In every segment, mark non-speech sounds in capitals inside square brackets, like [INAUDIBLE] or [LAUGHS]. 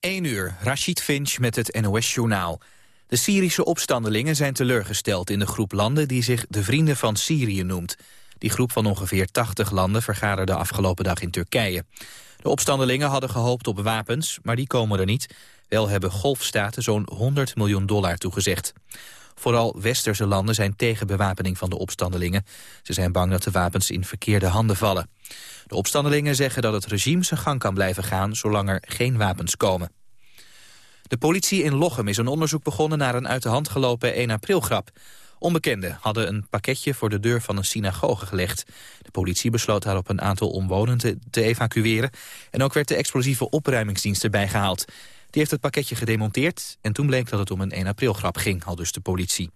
1 uur, Rashid Finch met het NOS-journaal. De Syrische opstandelingen zijn teleurgesteld in de groep landen... die zich de Vrienden van Syrië noemt. Die groep van ongeveer 80 landen vergaderde afgelopen dag in Turkije. De opstandelingen hadden gehoopt op wapens, maar die komen er niet. Wel hebben golfstaten zo'n 100 miljoen dollar toegezegd. Vooral westerse landen zijn tegen bewapening van de opstandelingen. Ze zijn bang dat de wapens in verkeerde handen vallen. De opstandelingen zeggen dat het regime zijn gang kan blijven gaan... zolang er geen wapens komen. De politie in Lochem is een onderzoek begonnen naar een uit de hand gelopen 1 april grap. Onbekenden hadden een pakketje voor de deur van een synagoge gelegd. De politie besloot daarop een aantal omwonenden te evacueren... en ook werd de explosieve opruimingsdienst erbij gehaald. Heeft het pakketje gedemonteerd en toen bleek dat het om een 1 april grap ging, al dus de politie.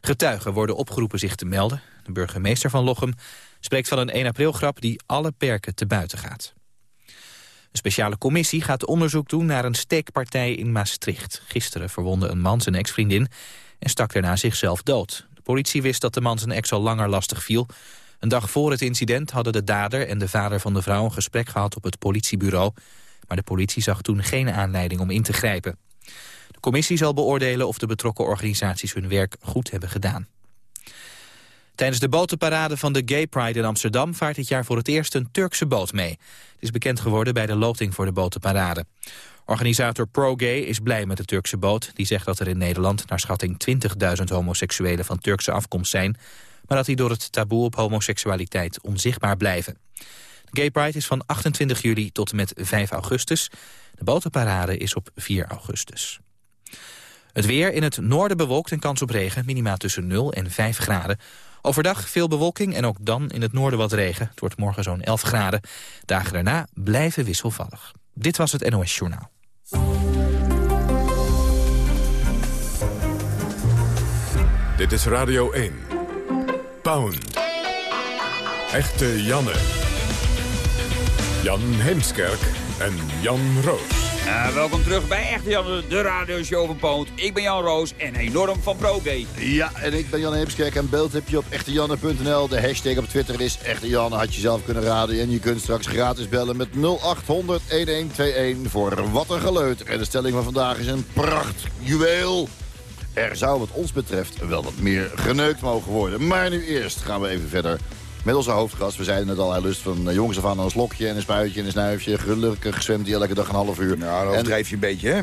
Getuigen worden opgeroepen zich te melden. De burgemeester van Lochem spreekt van een 1 april grap die alle perken te buiten gaat. Een speciale commissie gaat onderzoek doen naar een steekpartij in Maastricht. Gisteren verwonde een man zijn ex-vriendin en stak daarna zichzelf dood. De politie wist dat de man zijn ex al langer lastig viel. Een dag voor het incident hadden de dader en de vader van de vrouw een gesprek gehad op het politiebureau. Maar de politie zag toen geen aanleiding om in te grijpen. De commissie zal beoordelen of de betrokken organisaties hun werk goed hebben gedaan. Tijdens de botenparade van de Gay Pride in Amsterdam vaart dit jaar voor het eerst een Turkse boot mee. Het is bekend geworden bij de loting voor de botenparade. Organisator ProGay is blij met de Turkse boot. Die zegt dat er in Nederland naar schatting 20.000 homoseksuelen van Turkse afkomst zijn. Maar dat die door het taboe op homoseksualiteit onzichtbaar blijven. De Gay Pride is van 28 juli tot en met 5 augustus. De botenparade is op 4 augustus. Het weer in het noorden bewolkt en kans op regen. Minima tussen 0 en 5 graden. Overdag veel bewolking en ook dan in het noorden wat regen. Het wordt morgen zo'n 11 graden. Dagen daarna blijven wisselvallig. Dit was het NOS Journaal. Dit is Radio 1. Pound. Echte Janne. Jan Heemskerk en Jan Roos. Uh, welkom terug bij Echte Jan, de radioshow van Poont. Ik ben Jan Roos en enorm van ProG. Ja, en ik ben Jan Heemskerk en beeld heb je op echtejanne.nl. De hashtag op Twitter is Echte Janne, had je zelf kunnen raden. En je kunt straks gratis bellen met 0800 1121 voor Wat een Geleut. En de stelling van vandaag is een prachtjuweel. Er zou wat ons betreft wel wat meer geneukt mogen worden. Maar nu eerst gaan we even verder met onze hoofdgast. We zeiden het al, hij lust van uh, jongens af aan een slokje en een spuitje en een snuifje. Gelukkig zwemt hij elke dag een half uur. Nou, dan overdrijf je een beetje, hè?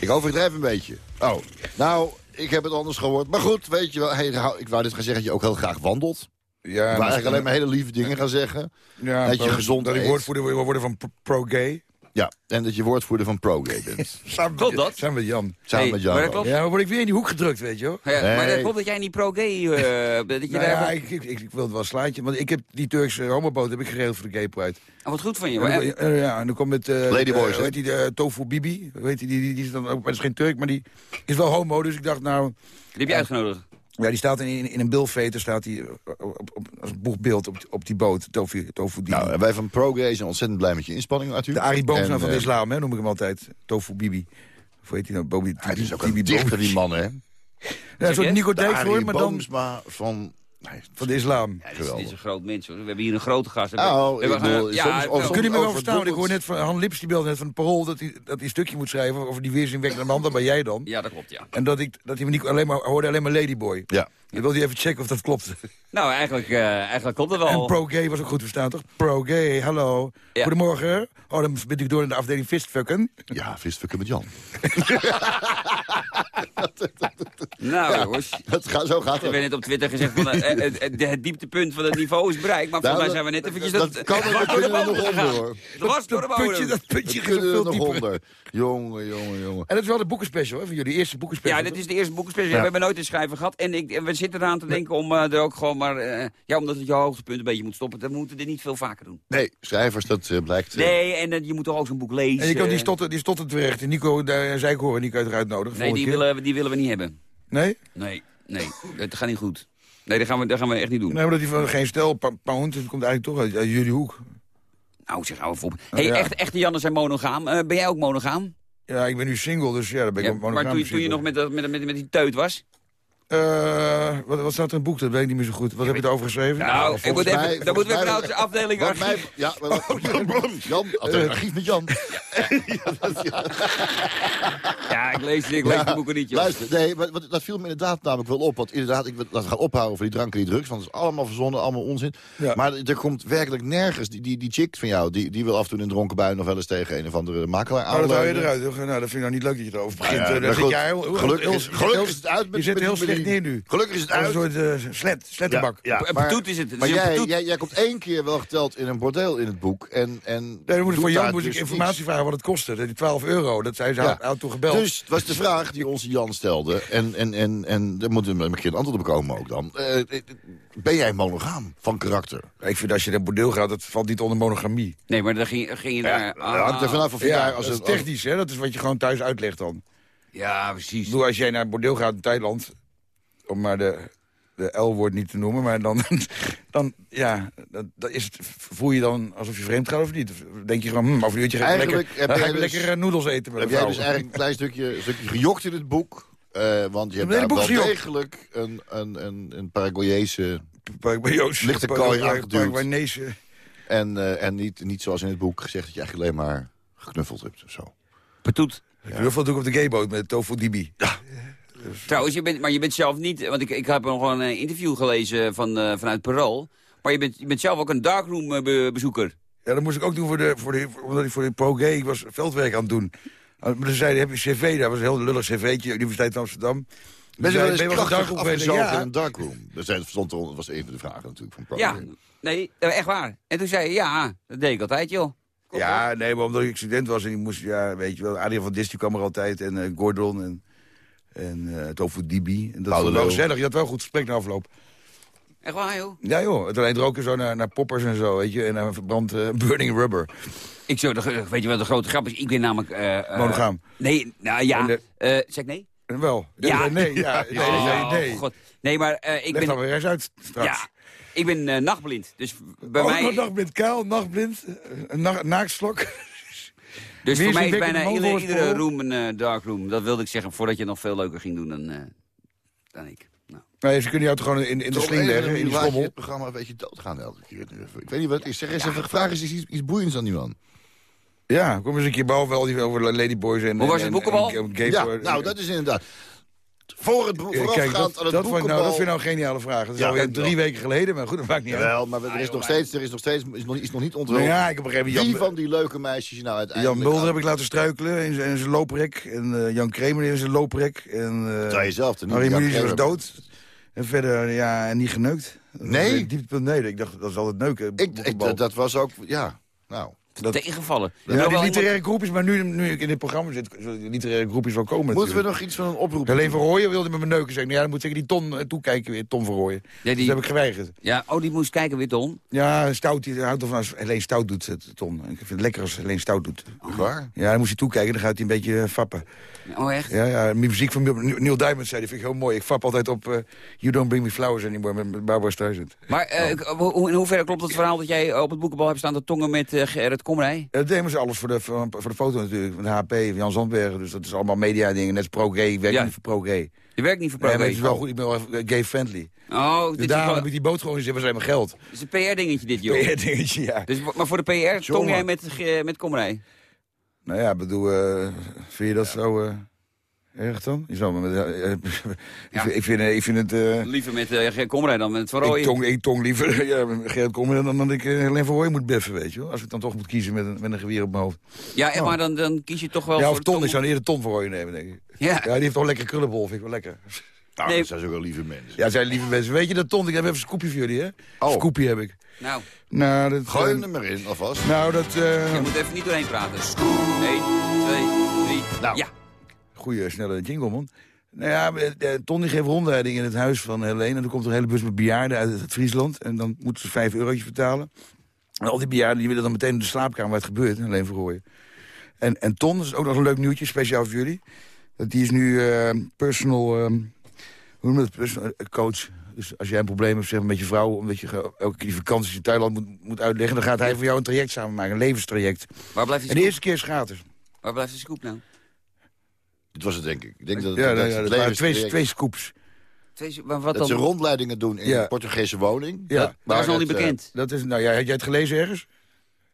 Ik overdrijf een beetje. Oh, nou, ik heb het anders gehoord. Maar goed, weet je wel, hey, ik wou dit gaan zeggen dat je ook heel graag wandelt. Ja, ik wou eigenlijk alleen maar hele lieve dingen gaan zeggen. Ja, dat je gezond Dat ik woordvoerder worden van pro-gay. Ja, en dat je woordvoerder van ProGay bent. [LAUGHS] Samen klopt dat? Samen met Jan. Samen met Jan. Maar Ja, maar word ik weer in die hoek gedrukt, weet je hoor. Ja, Maar dat klopt dat jij niet pro-gay... Uh, [LAUGHS] dat je nou ja, ik, ik, ik, wil het wel slaatje. Want ik heb die Turkse homoboot heb ik geregeld voor de Gay Pride. Oh, wat goed van je. Maar, ja, en dan komt met... Uh, Ladyboys, uh, die, uh, Tofu Bibi. Weet je, die, die, die, is dan ook, maar is geen Turk, maar die is wel homo. Dus ik dacht, nou... Die heb je uitgenodigd? Ja, die staat in, in een bilveter, staat die op, op, als boegbeeld op, op die boot, Tofu, tofu Nou, en wij van ProGay zijn ontzettend blij met je inspanning, Arthur. De Arie Boomsma van de islam, hè, noem ik hem altijd. Tofu Bibi. Of heet hij nou? Bobby, Hij is ook een dichter, die man, hè? Ja, zo'n Nico Dijk hoor, maar dan... Boomsma van Nee, van de islam. Ja, dit, is, een groot mens. Hoor. We hebben hier een grote gast. Oh, we ja, soms, kun je me wel verstaan? Ik hoor net van Han Lips, die belde net van het parool... dat hij dat een stukje moet schrijven over die weerzinwekkende man. Dat ben jij dan. Ja, dat klopt, ja. En dat, ik, dat hij me niet alleen maar, hoorde alleen maar Ladyboy. Ja. Dan wilde even checken of dat klopt. Nou, eigenlijk, uh, eigenlijk klopt het wel. En pro-gay was ook goed verstaan, toch? Pro-gay, hallo. Ja. Goedemorgen. Oh, dan ben ik door in de afdeling fistfucken. Ja, fistfucken met Jan. [LAUGHS] nou, ja, jongens. Dat gaat, zo gaat het. Ik heb net op Twitter gezegd van uh, uh, het dieptepunt van het niveau is bereikt. Maar nou, volgens mij zijn we net eventjes... Dat, dat kan er [LAUGHS] door de nog onder, hoor. Dat was door de bodem. Puntje, dat puntje gaat er nog onder. Jongen, jongen, jongen. En dat is wel de boekenspecial, hè, van jullie eerste boekenspecial. Ja, dit is de eerste boekenspecial. We hebben nooit een schrijver gehad. En ik, we zitten eraan te denken om uh, er ook gewoon maar... Uh, ja, omdat het je hoogtepunt een beetje moet stoppen. Dan moeten we dit niet veel vaker doen. Nee, schrijvers, dat uh, blijkt... Nee, en je moet toch ook zo'n boek lezen. En je kan die stotter, die stotter terecht. Nico, daar zei ik horen, Nico eruit nodig. Nee, die willen, die willen we niet hebben. Nee? Nee, nee. Dat gaat niet goed. Nee, dat gaan we, dat gaan we echt niet doen. Nee, maar dat hij van geen stel pound, dat komt eigenlijk toch uit, uit jullie hoek. Nou, zeg, hou voor. Hé, hey, ja. echt, echte Janne zijn monogaam. Uh, ben jij ook monogaam? Ja, ik ben nu single, dus ja, dan ben ik ja, monogaam. Maar toen, toen je nog met, met, met, met die teut was? Eh, wat, wat staat er in het boek? Dat weet ik niet meer zo goed. Wat heb je erover geschreven? Nou, ik moet mij- even, dan moeten we volgens mij- trouwens de afdeling Wat archief... mij, ja, maar wat- Jan, het archief met Jan. [LAUGHS] Ja, ik lees, ik lees de boeken niet, joh. Luister, nee, wat, wat- dat viel me inderdaad namelijk wel op. Want inderdaad, ik dat we gaan ophouden voor die drank en die drugs. Want het is allemaal verzonnen, allemaal onzin. Ja. Maar er komt werkelijk nergens. Die, die, die chick van jou, die, die wil af en toe in een dronken bui nog wel eens tegen een of andere makelaar Oh, dat hou je eruit. toch? Nou, dat vind ik nou niet leuk dat je erover begint. Ja, heel- is- het uit met- Je zit met- heel met slecht neer nu. Gelukkig is het Als een uit. soort eh, slet, slettenbak. Ja, Een maar- is het. Het Maar jij, jij, jij komt één keer wel geteld in een bordeel in het boek. En, en Nee, dan moet ik voor Jan moet ik dus informatie vragen wat het kostte. Die 12 euro, dat zei ze Ja. ja. toen gebeld. Dus het was de vraag die onze Jan stelde. En, en, en, en daar moeten we een keer een antwoord op komen ook dan. Eh, ben jij monogaam van karakter? Ik vind als je naar bordeel gaat, dat valt niet onder monogamie. Nee, maar dan ging, ging je daar... dat hangt er vanaf of je Ja, daar als dat is het... technisch, hè? Dat is wat je gewoon thuis uitlegt dan. Ja, precies. Ik bedoel, als jij naar een bordeel gaat in Thailand, om maar de, de L-woord niet te noemen, maar dan, [LAUGHS] dan ja, dat, dat is het, voel je dan alsof je vreemd gaat of niet? Of denk je gewoon, hm, over een uurtje ga ik Eigenlijk lekker, heb [LAUGHS] ga jij ik dus- lekker eh, noedels eten met Heb jij dus eigenlijk een klein stukje, stukje gejokt in het boek? Eh, want je hebt daar wel gejokt. degelijk een, een, een, een Paraguayese... Lichte bij- kooi aangeduwd. En, eh, en niet, niet zoals in het boek gezegd dat je eigenlijk alleen maar geknuffeld hebt of zo. Petoet. Ik wil veel doen op de gayboot met Tofu Dibi. Ja. Trouwens, je bent, maar je bent zelf niet... Want ik, ik heb nog een eh, interview gelezen van, eh, vanuit Parool. Maar je bent, je bent zelf ook een darkroom eh, be- bezoeker. Ja, dat moest ik ook doen voor de, voor de, voor- omdat ik voor de pro-gay, ik was veldwerk aan het doen. Maar ze zeiden, heb je cv? Dat was een heel lullig cv'tje, Universiteit van Amsterdam. Ben je wel eens Ben je wel eens krachtig afgezogen Ja. in een darkroom? Dat zijn- stond er, dat was een van de vragen natuurlijk van Pro. Ja, nee, echt waar. En toen zei je, ja, dat deed ik altijd, joh. Kom Ja, nee, maar omdat ik student was en ik moest, ja, weet je wel, Adriaan van Dis die kwam er altijd en Gordon en, en eh Tofu Dibi. En dat was wel gezellig, je had wel goed gesprek na afloop. Echt waar, joh. Ja joh, het alleen roken zo naar, naar poppers en zo, weet je, en naar verbrand eh, [LAUGHS] burning rubber. Ik zou, de- weet je wat de grote grap is? Ik ben namelijk... eh, eh, Monogaam. Nee, nou ja. De- eh, zeg ik nee? En wel. Ja. Nee, ja, [LAUGHS] nee, Oh, nee, nee. God. Nee, maar eh, ik Leg ben... dan weer eens uit straks. Ja, ik ben eh, nachtblind. Dus bij oh, mij... [LAUGHS] nachtblind, kuil, nachtblind, eh, een na naakslok. Dus voor mij is bijna iedere, iedere room een eh, dark room. Dat wilde ik zeggen voordat je nog veel leuker ging doen dan, eh, dan ik. Nou. Nee, ze kunnen jou toch gewoon in, in de sling leggen, in je schommel. het programma een beetje doodgaan elke keer. Ik weet niet wat het is. Zeg eens even, vraag eens iets, iets boeiends aan die man. Ja, kom eens een keer al die over Ladyboys en... Hoe was en- het boekenbal? Ja, nou, dat is inderdaad... Voor het, voorafgaand dat, aan het dat, vond ik nou, dat vind ik nou een geniale vraag. Dat is Ja, alweer drie weken geleden, maar goed, dat maakt niet uit. Jawel, maar er is nog steeds, er is nog steeds is nog, is nog niet Nou onthuld. ja, ik heb een gegeven Wie van die leuke meisjes je nou Jan, uiteindelijk... Jan Mulder aan- heb ik laten struikelen in zijn, looprek. En eh, Jan Kramer in zijn looprek. En, uh, Terwijl je zelf Mulisch was dood. En verder, ja, niet geneukt. Dat Nee? Dieptepunt, nee. Ik dacht, dat is altijd neuken. Ik, dat, dat was ook... Ja, nou... dat- Tegenvallen. ja, die literaire groepjes, maar nu, nu ik in dit programma zit, zullen die literaire groepjes wel komen Moeten we nog iets van een oproep Alleen Rooyen wilde met mijn neuken zeggen. Nou ja, dan moet zeker die Ton eh, toekijken weer, Ton van Rooyen. Ja, Dus die, dat heb ik geweigerd. ja, oh, die moest kijken weer, Ton. Ja, stout, die houdt ervan als alleen stout doet, het, Ton. Ik vind het lekker als alleen stout doet. Echt waar? Ja, dan moest hij toekijken, dan gaat hij een beetje eh, fappen. Oh, echt? Ja, ja, muziek van Neil- Diamond zei, die vind ik heel mooi. Ik fap altijd op eh, You Don't Bring Me Flowers Anymore met, met Barbara Streisand. Maar eh, in hoeverre klopt het verhaal dat jij op het boekenbal hebt staan te tongen met eh, Gerrit Komrij? Ja, dat deden ze alles voor de, voor, voor de foto natuurlijk. Van de HP, van Jan Zandbergen. Dus dat is allemaal media dingen. Net als pro-gay. Ik werk Ja. niet voor pro-gay. Je werkt niet voor Nee, maar Pro het is wel goed. Ik ben wel gay-friendly. Oh, Dus is, daarom wel- heb ik die boot. Was alleen mijn geld. dit is een PR-dingetje dit, joh. PR-dingetje, ja. Dus, maar voor de PR tong jij met, eh, met Komrij? Nou ja, bedoel, eh, vind je dat zo eh, erg dan? Je zou, me- eh, eh, [LAUGHS] ik, vind, ik, vind, eh, ik vind het... eh, Liever met Gerrit Komrij dan met Van ik, tong, ik tong liever [LAUGHS] ja, Gerrit Kommen dan dat ik alleen voor Roy moet beffen, weet je wel. Als ik dan toch moet kiezen met een, met een geweer op mijn hoofd. Ja, echt, Oh. maar dan, dan kies je toch wel ja, voor of Ton. Tom- Ik zou eerder Ton voor Roy nemen, denk ik. Ja. Ja, die heeft toch lekker krullenbol, vind ik wel lekker. [LAUGHS] Nou, Nee. dat zijn zo wel lieve mensen. Ja, zijn lieve mensen. Weet je dat Ton? Ik heb even een scoopje voor jullie, hè? Oh. Scoopje heb ik. Nou, Nou, dat... Gooi hem er maar in, alvast. nou, dat... eh je moet even niet doorheen praten. 1, 2, 3. Nou. Ja. Goeie, snelle jingle, man. Nou ja, eh, eh, Ton die geeft rondleiding in het huis van Helene. En dan komt er een hele bus met bejaarden uit het Friesland. En dan moeten ze vijf eurotjes betalen. En al die bejaarden die willen dan meteen in de slaapkamer waar het gebeurt. Alleen verrooien. En, en Ton, dat is ook nog een leuk nieuwtje, speciaal voor jullie. Dat die is nu eh, personal, ehm, hoe noem je dat, personal eh, coach. Dus als jij een probleem hebt zeg maar, met je vrouw... omdat je elke keer die vakanties in Thailand moet, moet uitleggen... dan gaat hij voor jou een traject samen maken, een levenstraject. Waar blijft die En de eerste keer is gratis. Waar blijft de scoop nou? Dit was het, denk ik. Ik denk dat, Ja, dat ja, het ja, dat waren twee, twee scoops. Twee, maar wat Dat ze dan? rondleidingen doen in Ja. een Portugese woning. Ja. Dat Waar is nog niet eh, bekend. Dat is, nou ja, had jij het gelezen ergens?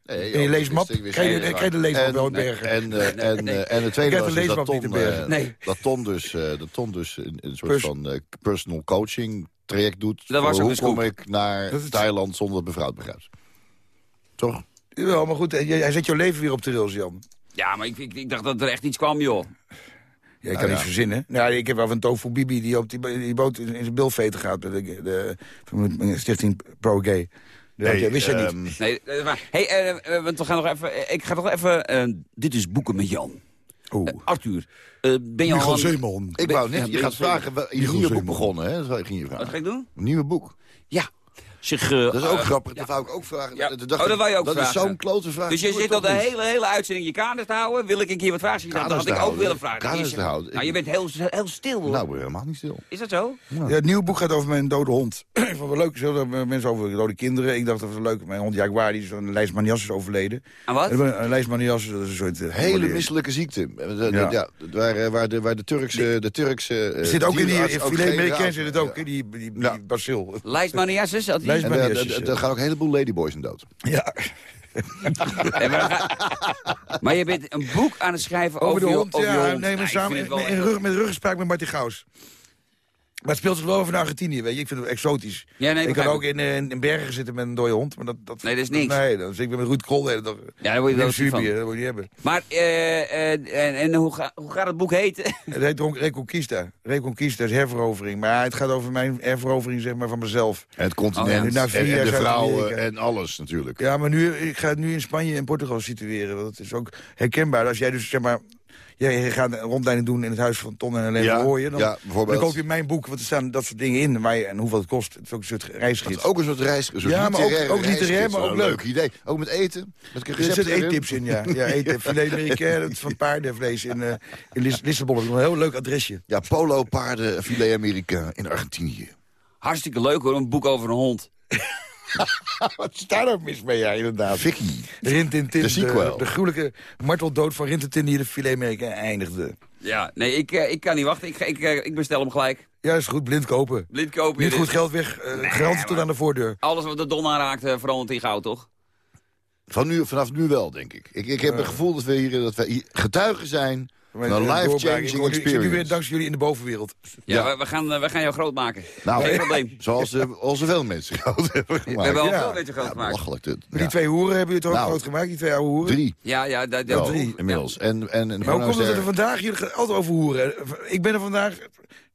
Nee, In je leesmap? Krijg je, de leesmap En- wel in Bergen? En, eh, en, nee. eh, en het Ik tweede heb was de dus dat leesmap Ton, eh, Nee. dat Ton dus, eh, dat Ton dus een, een soort Pers- van eh, personal coaching traject doet. Dat was hoe kom ik naar Thailand zonder dat mijn vrouw het begrijpt. Toch? Jawel, maar goed, hij hij zet jouw leven weer op de rails, Jan. Ja, maar ik, ik, ik dacht dat er echt iets kwam, joh. Ja, ik Nou kan ja. iets verzinnen. Nou, ik heb wel van Tofu Bibi die op die, die boot in in zijn bilveten gaat. Met de, de, van de stichting Pro Gay. Dat Hey, ja, wist je niet. ehm, Nee, dat is waar. Hey, eh, eh, want we gaan nog even... eh, ik ga nog even... eh, dit is Boeken met Jan. Eh, Arthur, eh, ben je al... Zeeman. ik wou Ja, net, je gaat vragen, je nieuwe boek begonnen, hè? Dat ging je Wat vragen. ga ik doen? Een nieuwe boek. Ja. Zich, eh, Dat is ook eh, grappig, ja. dat wou ik ook vragen. Ja. Dat, dacht Oh, dat wou je ook dat is vragen. zo'n klote vraag. Dus je zit al de hele, hele uitzending je kaders te houden. Wil ik een keer wat vragen? Dat Kaders had ik ook willen vragen. Kaders Is- te houden? Nou, je bent heel, heel stil. hoor. Nou, ik ben helemaal niet stil. Is dat zo? Ja, het nieuwe boek gaat over mijn dode hond. [CLEARS THROAT] ik vond het wel leuk, zullen mensen over dode kinderen. Ik dacht dat was leuk. Mijn hond Jaguar, die is van een leishmanias is overleden. En wat? En Een leishmanias, dat is een soort... eh, Hele misselijke ziekte. Ja. Ja. waar, waar, de, waar de Turkse... De Turkse zit ook in die filet Amerikaan zit het ook, die, die, die. Lijstmaniasis? had En er gaan ook een heleboel ladyboys in dood. Ja, [LAUGHS] maar, je bent een boek aan het schrijven over, over de je- hond. over Ja, hond. nee, maar Nou, samen in rug, met ruggespraak met Martin Gaus. Maar het speelt zich wel over in Argentinië, weet je. Ik vind het exotisch. Ja, nee, ik kan ook in, eh, in Bergen zitten met een dode hond. Maar dat, dat, Nee, dat is niks. Nee, dan zit ik weer met Ruud Krol de hele dag. Ja, daar word je in wel. Subië, dat wil je niet hebben. Maar, eh, eh, en, en hoe, ga- hoe gaat het boek heten? [LAUGHS] Het heet Reconquista. Reconquista is herverovering. Maar het gaat over mijn herverovering zeg maar, van mezelf. En het Oh, continent. ja. Vier en, de vrouwen en alles natuurlijk. Ja, maar nu, ik ga het nu in Spanje en Portugal situeren. want Dat is ook herkenbaar. Als jij dus, zeg maar... Jij gaat een rondleiding doen in het huis van Ton en Helene Ja, van Rooyen. Dan, ja, dan koop je mijn boek, want er staan dat soort dingen in. Waar je, en hoeveel het kost. Het is ook een soort Dat reisgids. is ook een soort reis. Een soort Ja, maar ook- ook literair, reisgids. maar ook Een leuk. idee. Ook met eten. Met Er zitten eettips in, ja. ja [LAUGHS] eten, filet Americain van paardenvlees in, eh, in Lis- Lissabon. Dat is een heel leuk adresje. Ja, polo, paarden, filet Amerika in Argentinië. Hartstikke leuk hoor, een boek over een hond. [LAUGHS] [LAUGHS] Wat is daar ook mis mee, ja, inderdaad. Vicky. Rintintin, De. De, de gruwelijke marteldood van Rintintin die de filet Americain eindigde. Ja, nee, ik, eh, ik kan niet wachten. Ik, ik, eh, ik bestel hem gelijk. Ja, is goed. Blind kopen. Blind kopen. Niet goed geld weg. eh garantie tot aan de voordeur. Alles wat de don aanraakt eh, verandert in goud, toch? Van nu, vanaf nu wel, denk ik. Ik, ik heb het gevoel dat we hier, dat we hier getuigen zijn een Eh, life-changing nu- Ik zit weer experience. dankzij jullie in de bovenwereld. Ja, Ja. We, we gaan, eh, we gaan jou groot maken. Nou, Geen probleem. [LAUGHS] Zoals uh, al zoveel mensen groot hebben We gemaakt. hebben al Ja. veel mensen groot Ja, gemaakt. Maar Ja. die twee hoeren hebben jullie toch ook Nou. groot gemaakt? Die twee oude hoeren? Drie. Ja, ja, dat, Wel, dat, drie. inmiddels. En, en, en Maar hoe komt het dat er vandaag... Jullie gaan altijd over hoeren. Ik ben er vandaag...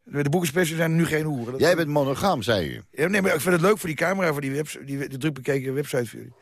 De boekenspecials zijn nu geen hoeren. Dat- Jij bent monogaam, zei je. Ja, nee, maar ik vind het leuk voor die camera, voor die, webs die, die druk bekeken website voor jullie.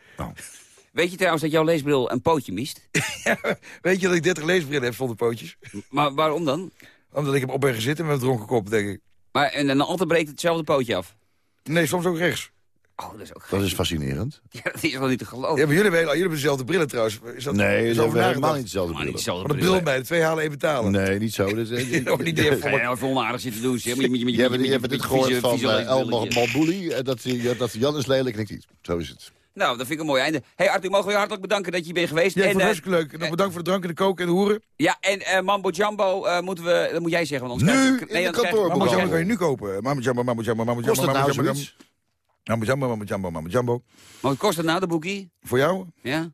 Weet je trouwens dat jouw leesbril een pootje mist? [LAUGHS] Weet je dat ik 30 leesbrillen heb zonder pootjes? Maar waarom dan? Omdat ik hem op ben gezeten met een dronken kop, denk ik. Maar, en dan altijd breekt hetzelfde pootje af. Nee, soms ook rechts. Oh, dat is ook Dat is fascinerend. [LAUGHS] Ja, dat is wel niet te geloven. Ja, maar jullie hebben, jullie hebben dezelfde brillen trouwens. Is dat, Nee, is dat we helemaal niet dezelfde Maar niet brillen. dezelfde de bril. bij, de twee halen één betalen. Nee, niet zo. Dat is, Ook niet Ga je nou even onaardig zitten doen? Je, hebt, dit gehoord van uh, El. Malbouli. eh, Dat, hij- dat Jan is lelijk en ik niet. Zo is het. Nou, dat vind ik een mooi einde. hey Arthur, mogen we je hartelijk bedanken dat je bent geweest. Ja, en, vond het eh, hartstikke leuk. En nog bedankt voor de drank en de koken en de hoeren. ja, en eh, Mambo Jumbo eh, moeten we... Dat moet jij zeggen, want anders Nu ik- in de kantoor- Mambo Jumbo kan je nu kopen. Mambo Jumbo, Mambo Jumbo, Mambo Jumbo, nou Jumbo. Mambo Jumbo, Mambo Jumbo, Mambo Jumbo. Maar wat kost het nou, de boekie? Voor jou? Ja?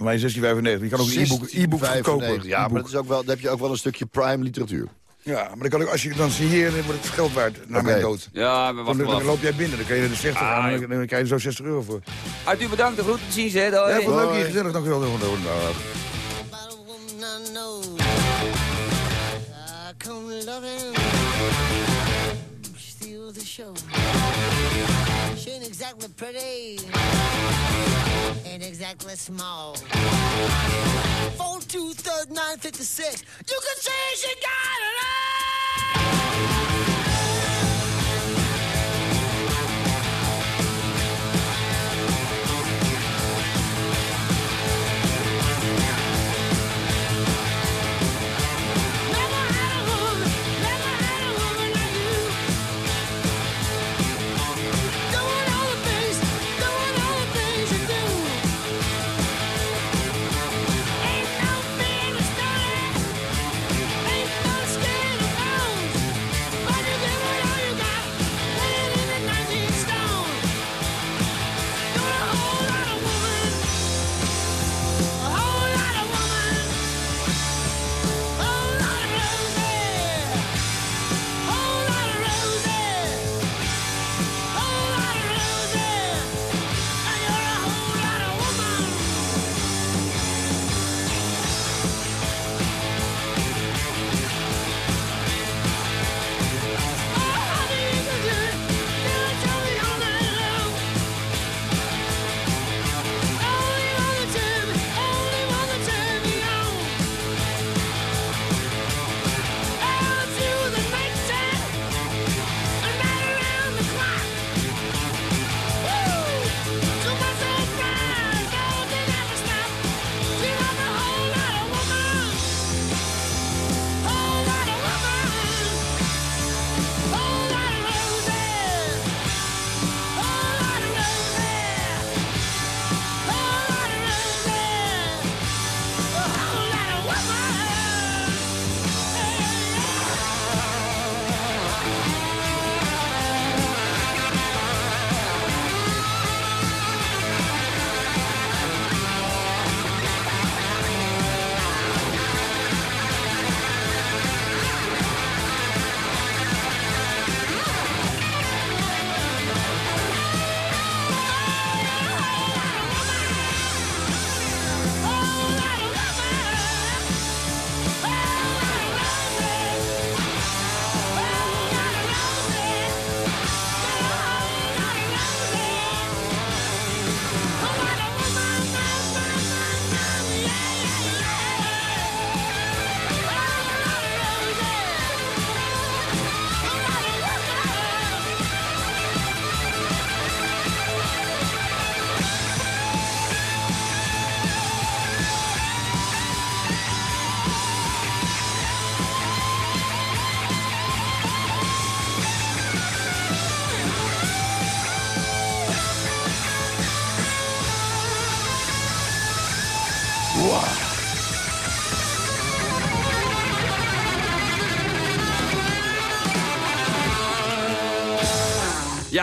Maar 16,95. Je kan ook een e-book 16,95. kopen. Ja, maar dat is ook wel, dan heb je ook wel een stukje prime literatuur. Ja, maar dan kan ik, als je dan signeert, dan wordt het geld waard na Oké. mijn dood. Ja, we Dan, wachten wel dan af. loop jij binnen, dan kan je er 60 Ah, aan en dan, dan krijg je zo 60 euro voor. Arthur, bedankt. De groeten. Zien ze. hè. Ja, vond het leuk hier, gezellig. Dank u wel. Dag. about a woman I know. I come loving, steal the show. She ain't exactly pretty, ain't exactly small. Four two third nine fifty six. You can say she got it all.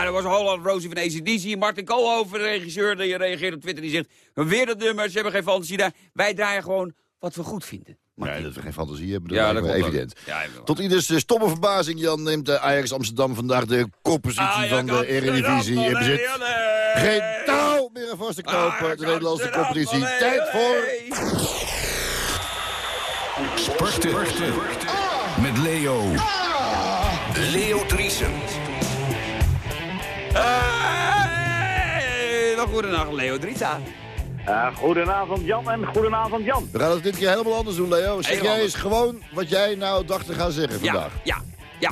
Ja, dat was Holland Rosie van ACDC. Martin Koolhoven, de regisseur, die reageert op Twitter. Die zegt, weer dat nummer, ze hebben geen fantasie daar. Wij draaien gewoon wat we goed vinden. Nee, dat we geen fantasie hebben, dat Ja, ja, dat evident. Ja, Tot ieders eh, stomme verbazing, Jan, neemt de Ajax Amsterdam vandaag de koppositie van de Eredivisie in bezit. Geen touw meer vast te kopen, de Nederlandse competitie. Tijd voor... Sporten. Met Leo. Leo Driesen. Hey, wel goedenacht, Leo Drita. Uh, goedenavond Jan en goedenavond Jan. We gaan het dit keer helemaal anders doen, Leo. Zeg Helemaal jij eens gewoon wat jij nou dacht te gaan zeggen Ja, vandaag. ja, ja.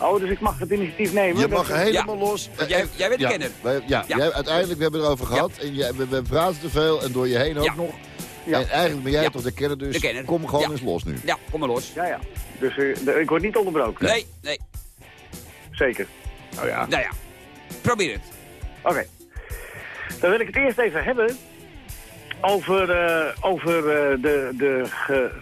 Oh, dus ik mag het initiatief nemen? Je mag helemaal los. Jij- Eh, jij bent de ja, kenner. wij- ja, Ja. Jij, uiteindelijk, we hebben het erover gehad. En jij, we, we praten te veel en door je heen ook Ja. nog. Ja. En eigenlijk ben jij Ja. toch de kenner, dus De kenner. kom gewoon Ja. eens los nu. Ja, kom maar los. Ja, ja. Dus eh, ik word niet onderbroken. Nee, nee. Zeker. Nou ja. Nou ja, probeer het. Oké. Dan wil ik het eerst even hebben over, eh, over eh, de, de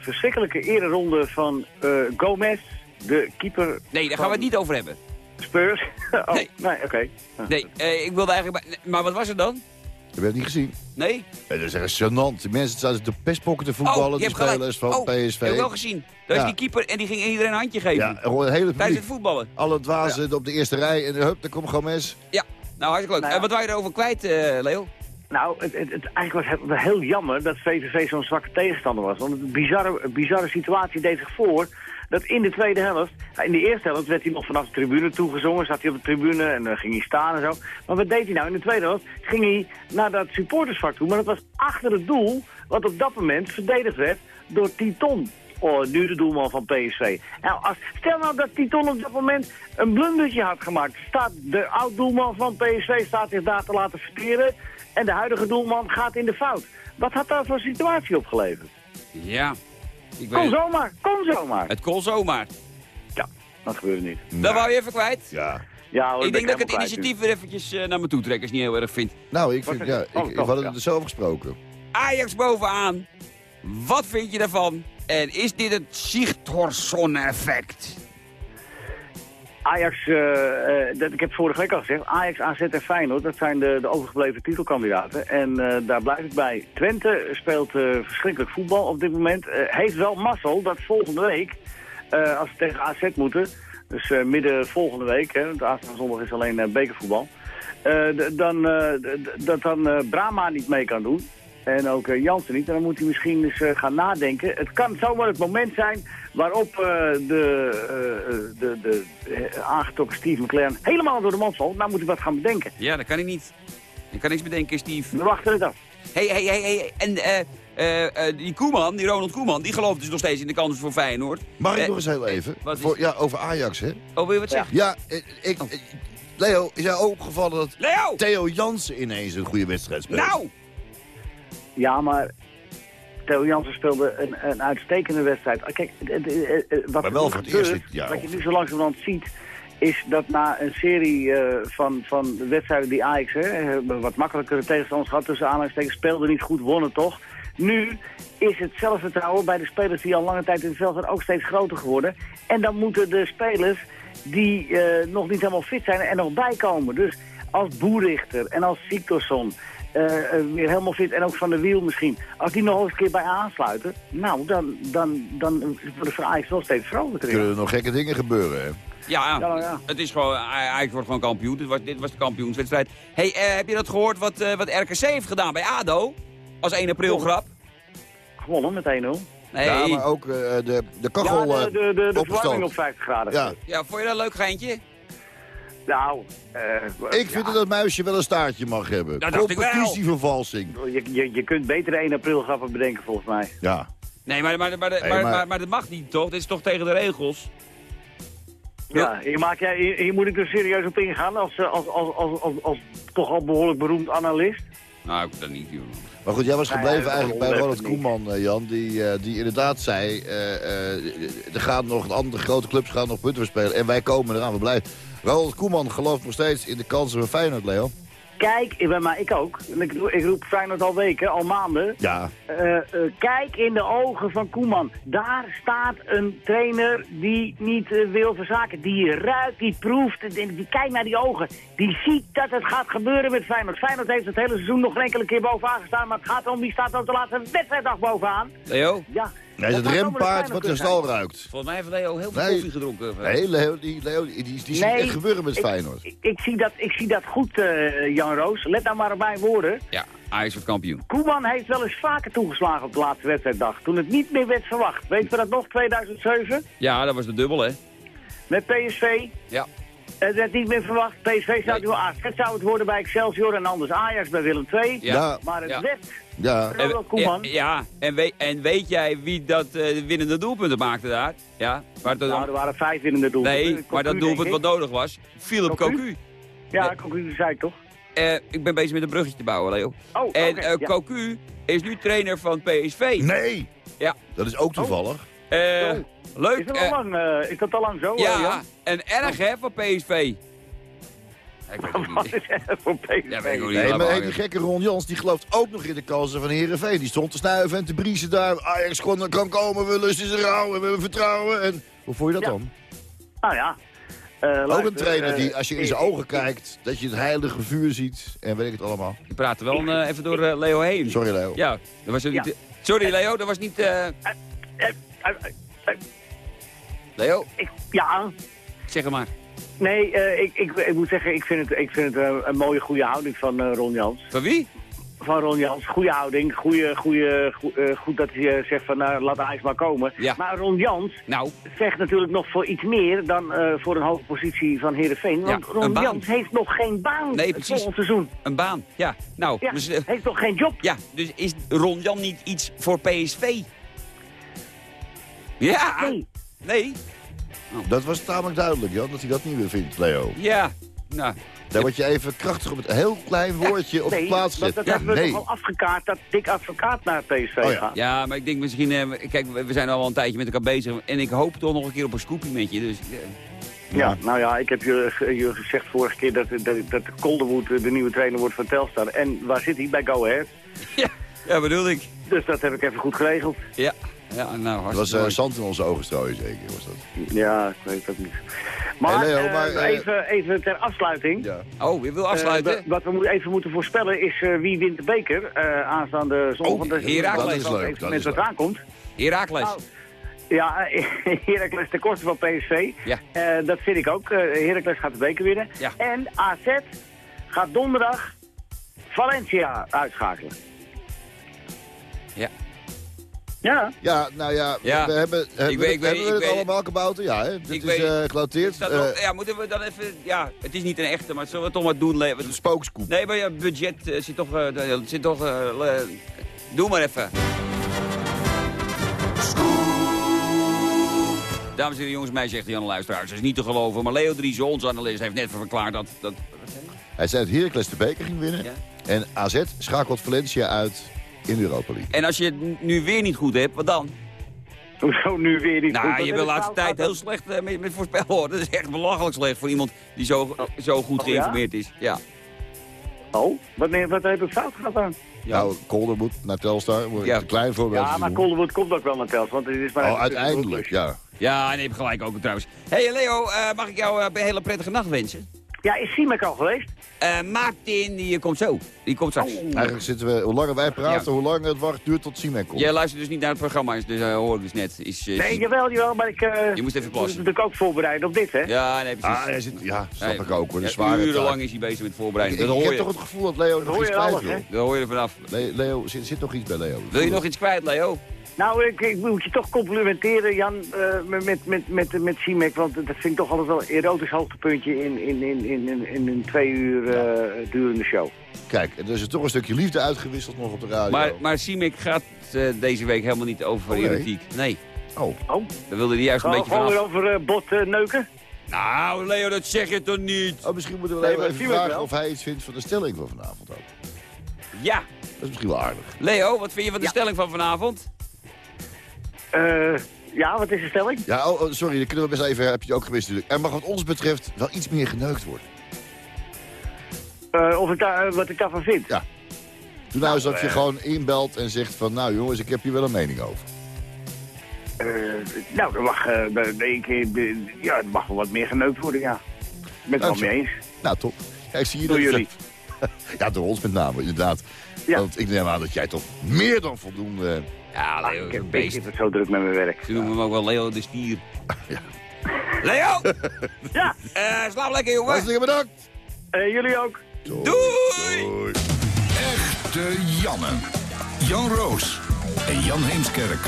verschrikkelijke ereronde van eh, Gomez, de keeper Nee, daar gaan we het niet over hebben. Spurs. [LAUGHS] oh, Nee. nee, oké. Nee, eh, ik wilde eigenlijk... Maar wat was het dan? Heb je het niet gezien? Nee? Ja, dat is echt gênant. Die mensen zaten de pestpokken te voetballen, je de spelers van oh, PSV. heb ik wel gezien. Daar is Ja. die keeper en die ging iedereen een handje geven. Ja, gewoon een hele Tijdens het voetballen. Alle dwazen op de eerste rij en hup, daar komt Gomez. Ja, nou hartstikke leuk. Nou ja. En wat wou je erover kwijt, eh, Leo? Nou, het, het, het, eigenlijk was het heel jammer dat VVV zo'n zwakke tegenstander was. Want een bizarre, een bizarre situatie deed zich voor dat in de tweede helft... In de eerste helft werd hij nog vanaf de tribune toegezongen. Zat hij op de tribune en dan ging hij staan en zo. Maar wat deed hij nou? In de tweede helft ging hij naar dat supportersvak toe. Maar dat was achter het doel, wat op dat moment verdedigd werd door Titon. Oh, nu de doelman van PSV. Nou, als, stel nou dat Titon op dat moment een blundertje had gemaakt. Staat de oud-doelman van PSV staat zich daar te laten verteren. En de huidige doelman gaat in de fout. Wat had daar voor situatie opgeleverd? Ja, ik Kom weet zomaar, kom zomaar. Het kon zomaar. Ja, dat gebeurde niet. Dat wou je even kwijt? Ja. Ja, hoor, ik denk dat ik het initiatief weer eventjes eh, naar me toe trek, als je niet heel erg vind. Nou, ik vind, ja, ik, Oh, ik toch, had het ja. er zo over gesproken. Ajax bovenaan. Wat vind je daarvan? En is dit het Sigtorsson-effect? Ajax, eh, eh, dat, ik heb vorige week al gezegd, Ajax, AZ en Feyenoord, dat zijn de, de overgebleven titelkandidaten. En eh, daar blijf ik bij. Twente speelt verschrikkelijk voetbal op dit moment. Heeft wel mazzel dat volgende week, als ze tegen AZ moeten, dus midden volgende week, hè, want aanstaande zondag is alleen bekervoetbal, dan, dat dan Brahma niet mee kan doen. En ook eh, Jansen niet. En dan moet hij misschien eens eh, gaan nadenken. Het kan zomaar het moment zijn waarop eh, de, de, de aangetrokken Steve McLaren helemaal door de mand valt. Nou moet hij wat gaan bedenken. Ja, dat kan ik niet. Ik kan niks bedenken, Steve. We wachten het af. Hé, hé, hé, hé. En eh, eh, eh, die Koeman, die Ronald Koeman, die gelooft dus nog steeds in de kansen voor Feyenoord. Mag ik nog eens heel even? Voor, ja, over Ajax, hè? Oh, wil je wat zeggen? Ja, Oh. ik- Leo, is jou ook opgevallen dat Leo! Theo Jansen ineens een goede wedstrijd speelt? Nou! Ja, maar Theo Jansen speelde een, een uitstekende wedstrijd. Ah, Kijk, eh, eh, eh, wat, Maar wel voor het gebeurt, eerst dit jaar. Wat je nu zo langzamerhand ziet, is dat na een serie van, van wedstrijden die Ajax hè, hebben wat makkelijkere tegenstanders gehad tussen aanhalingstekens, speelde niet goed, wonnen toch. Nu is het zelfvertrouwen bij de spelers die al lange tijd in het veld zijn ook steeds groter geworden. En dan moeten de spelers die nog niet helemaal fit zijn er nog bijkomen. Dus als Boerichter en als Siktorsson weer helemaal fit en ook Van de Wiel misschien. Als die nog eens een keer bij aansluiten, nou, dan, dan, dan wordt het voor Ajax wel steeds vrolijker. Kunnen er nog gekke dingen gebeuren, hè? Ja, Ja, ja. het is gewoon, Ajax wordt gewoon kampioen. Dit was, dit was de kampioenswedstrijd. hey, eh, heb je dat gehoord wat, eh, wat RKC heeft gedaan bij ADO? Als 1 april grap? Gewonnen met 1-0. Nee. Ja, maar ook eh, de, de kachel Ja, de, eh, de, de, de opgesteld. verwarming op 50 graden. Ja, Ja, vond je dat een leuk geintje? Nou, eh, ik vind dat dat muisje wel een staartje mag hebben. Dat. Competitievervalsing. Je, je, je kunt beter 1 april grappen bedenken volgens mij. Ja. Nee, maar, maar, maar, maar, maar- maar, maar dat mag niet, toch? Dit is toch tegen de regels? Ja, hier, maak jij, hier, hier moet ik er serieus op ingaan als, eh, als, als, als, als, als toch al behoorlijk beroemd analist. Nou, ik dat niet, joh. Maar goed, jij was gebleven eigenlijk bij Ronald. Koeman, eh, Jan. Die, die inderdaad zei, eh, eh, er gaan nog andere grote clubs gaan nog punten verspelen. En wij komen eraan, we blijven. Ronald Koeman gelooft nog steeds in de kansen van Feyenoord, Leo. Kijk, ik ben- maar ik ook. Ik, ik roep Feyenoord al weken, al maanden. Ja, Eh, eh, kijk in de ogen van Koeman. Daar staat een trainer die niet eh, wil verzaken. Die ruikt, die proeft, die, die kijkt naar die ogen. Die ziet dat het gaat gebeuren met Feyenoord. Feyenoord heeft het hele seizoen nog geen enkele keer bovenaan gestaan. Maar het gaat om wie staat op de laatste wedstrijddag bovenaan. Leo? Ja. Hij is Dat het rempaard wat de stal ruikt. Volgens mij heeft Leo heel veel Nee. koffie gedronken. Nee, Leo, die, Leo, die, die, die ziet Nee, echt gebeuren met ik- Feyenoord. Ik, ik, zie dat, ik zie dat goed, eh, Jan Roos. Let nou maar op mijn woorden. Ja, Ajax wordt kampioen. Koeman heeft wel eens vaker toegeslagen op de laatste wedstrijddag. Toen het niet meer werd verwacht. Weet we dat nog, 2007? Ja, dat was de dubbel, hè? Met PSV. Ja. Het werd niet meer verwacht. PSV zou Nee. het zou het worden bij Excelsior en anders Ajax bij Willem II. Ja. Ja, Maar het Ja. werd ja. Koeman. ja, ja, en, weet, en weet jij wie dat eh, de winnende doelpunten maakte daar? Ja, waar het Nou, er waren vijf winnende doelpunten. nee, Cocu, maar dat doelpunt wat nodig was, Philip Cocu? Cocu. Ja, Cocu zei ik toch? Eh, ik ben bezig met een bruggetje te bouwen, Leo. Oh, En eh, ja. Cocu is nu trainer van PSV. Nee! Ja. Dat is ook toevallig. Eh, Zo. leuk. Is dat, eh, al lang, eh, is dat al lang zo? eh, ja, en erg hè, van PSV. Ik weet [LAUGHS] het niet. is voor PSV? Ja, weet ik ook niet. Nee, laat maar maar hey, die gekke Ron Jans die gelooft ook nog in de kansen van Heerenveen. Die stond te snuiven en te briezen daar. Ajax kon, kan komen, we lusten ze rauw en we hebben vertrouwen. En hoe vond je dat Ja. dan? Nou ja. eh, Ook een trainer eh, die, als je in zijn ogen kijkt, dat je het heilige vuur ziet. En weet ik het allemaal. Je praatte wel eh, even door eh, Leo heen. Sorry Leo. Ja, dat was niet... Sorry Leo, dat was niet... eh, eh, eh, eh, eh, Leo, ik- ja, zeg maar. Nee, eh, ik, ik, ik moet zeggen, ik vind het, ik vind het een mooie, goede houding van eh, Ron Jans. Van wie? Van Ron Jans, goede houding, goede, goede, goe- eh, goed dat hij zegt van nou, laat Ajax maar komen. Ja. Maar Ron Jans Nou, vecht natuurlijk nog voor iets meer dan voor een hoge positie van Heerenveen. Want Ron. Jans heeft nog geen baan Nee, precies. volgend seizoen. een baan. Ja, nou. Ja, Dus, heeft nog geen job. ja, dus is Ron Jan niet iets voor PSV? Ja. Nee. Nee? Dat was tamelijk duidelijk, Jan, dat hij dat niet meer vindt, Leo. Ja. Nou, Daar word je even krachtig op het heel klein woordje op de Nee, plaats dat, gezet. dat Ja, hebben we nee. toch al afgekaart dat Dick Advocaat naar PSV Oh ja. gaat. ja, maar ik denk misschien... eh, kijk, we zijn al wel een tijdje met elkaar bezig. En ik hoop toch nog een keer op een scoopie met je. Dus, eh, Ja, nou ja, ik heb je, ge- je gezegd vorige keer dat, dat, dat Kolderwood de nieuwe trainer wordt van Telstar. En waar zit hij? Bij Go Ahead. ja, ja, bedoel ik. Dus dat heb ik even goed geregeld. Ja. Ja, nou, Dat was hartstikke eh, mooi. zand in onze ogen strooien zeker, was dat. Ja, ik weet het ook niet. Maar, Hey, Leo, eh, maar, eh, even, even ter afsluiting. Ja. Oh, je wil afsluiten? wa- wat we even moeten voorspellen is eh, wie wint de beker eh, aanstaande zondag. Oh, Want dat is leuk, dat met is wat leuk. aankomt. Herakles. Nou, Ja, [LAUGHS] Heracles ten koste van PSV. Ja. Eh, dat vind ik ook. Eh Heracles gaat de beker winnen. Ja. En AZ gaat donderdag Valencia uitschakelen. Ja. Ja. Nou ja, Ja. we hebben, hebben, weet- ik we, weet- hebben we ik het weet- allemaal kabouter? Ja, hè? Dit Ik is nog- ja, moeten we dan even... Ja, het is niet een echte, maar zullen we toch maar doen? Een spookskoep. Nee, maar ja, budget eh, zit toch... eh, zit toch eh, doe maar even. Dames en heren, jongens, mij zegt Jan Luisteraars. Dat is niet te geloven, maar Leo Driesen, onze analist, heeft net verklaard dat... dat Hij zei dat Heracles de beker ging winnen. Ja. En AZ schakelt Valencia uit in de Europa League. en als je het nu weer niet goed hebt, wat dan? Hoezo nu weer niet goed? Nou, je wil de het laatste nou? tijd heel slecht eh, met, met voorspellen hoor. Dat is echt belachelijk slecht voor iemand die zo, zo goed Oh, ja? geïnformeerd is. Ja. Oh, wat, nee, wat heb ik fout gehad dan? Nou, Kolder moet naar Telstar. Ja. klein voor Ja, maar Kolderwood komt ook wel naar Tels, want het is maar... Oh, uiteindelijk, ja. Ja, en je hebt gelijk ook trouwens. Hé hey, Leo, eh, mag ik jou eh, een hele prettige nacht wensen? Ja, is Siemek al geweest? Eh Martin, die komt zo. Die komt straks. Eigenlijk zitten we, hoe langer wij praten, Ja. hoe langer het wacht duurt tot Siemen komt. Jij luistert dus niet naar het programma, dus uh, hoor ik dus net. Is, eh, Nee, jawel, jawel, maar ik... eh, Je moest even moet plassen. natuurlijk ook voorbereiden op dit, hè? Ja, nee, precies. Ah, hij zit, ja, snap Nee, ik ook hoor. De ja, zware urenlang taak. is hij bezig met Ik, voorbereiding. ik Dat hoor heb je. toch het gevoel dat Leo nog hoor iets je kwijt alles, wil. Dat hoor je er vanaf. Le- Leo, zit, zit nog iets bij Leo. Wil je nog iets kwijt, Leo? Nou, ik, ik moet je toch complimenteren, Jan, eh, met, met, met, met, met Siemek, want dat vind ik toch altijd wel een erotisch hoogtepuntje in, in, in, in, in, in een twee uur eh, durende show. Kijk, er is er toch een stukje liefde uitgewisseld nog op de radio. Maar, maar Siemek gaat eh, deze week helemaal niet over Oh, nee. erotiek. Nee, Oh, Oh, daar wilde hij juist een gewoon, beetje gewoon vanaf. weer over bot neuken? Nou, Leo, dat zeg je toch niet? oh, misschien moeten we Nee, even vragen wel. of hij iets vindt van de stelling van vanavond ook. Ja. Dat is misschien wel aardig. Leo, wat vind je van de Ja. stelling van vanavond? Eh, ja, wat is de stelling? Ja, oh, oh, sorry, dat kunnen we best even, heb je het ook gemist natuurlijk. Er mag wat ons betreft wel iets meer geneukt worden. Eh, of ik daar, eh, wat ik daarvan vind. Ja. Doe nou alsof je gewoon inbelt en zegt van... nou jongens, ik heb hier wel een mening over. Nou, er mag, ik, ja, er mag wel wat meer geneukt worden, ja. Ben het Nou, wel mee eens. Nou, top. Ja, ik zie je Door dat- jullie. [LAUGHS] Ja, door ons met name, inderdaad. Ja. Want ik neem aan dat jij toch meer dan voldoende... Ja, Leo, ik, is heb, een het zo druk met mijn werk. Ze noemen hem ook wel Leo de Stier. Leo! [LAUGHS] Ja, Eh, slaap lekker, jongen. Hartstikke bedankt! eh, jullie ook. Doei! Doei! Echte Janne. Jan Roos en Jan Heemskerk.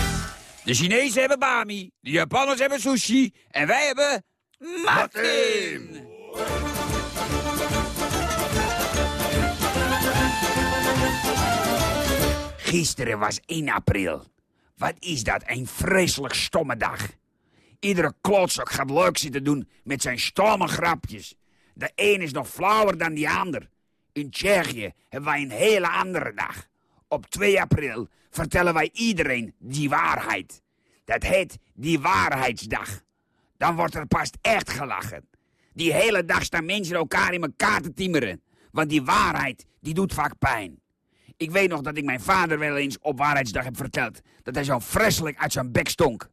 De Chinezen hebben bami, de Japanners hebben sushi en wij hebben Martin. Gisteren was 1 april. Wat is dat, een vreselijk stomme dag. Iedere klootzak gaat leuk zitten doen met zijn stomme grapjes. De een is nog flauwer dan die ander. In Tsjechië hebben wij een hele andere dag. Op 2 april vertellen wij iedereen die waarheid. Dat heet die waarheidsdag. Dan wordt er pas echt gelachen. Die hele dag staan mensen elkaar in elkaar te timmeren. Want die waarheid, die doet vaak pijn. Ik weet nog dat ik mijn vader wel eens op waarheidsdag heb verteld... dat hij zo vreselijk uit zijn bek stonk.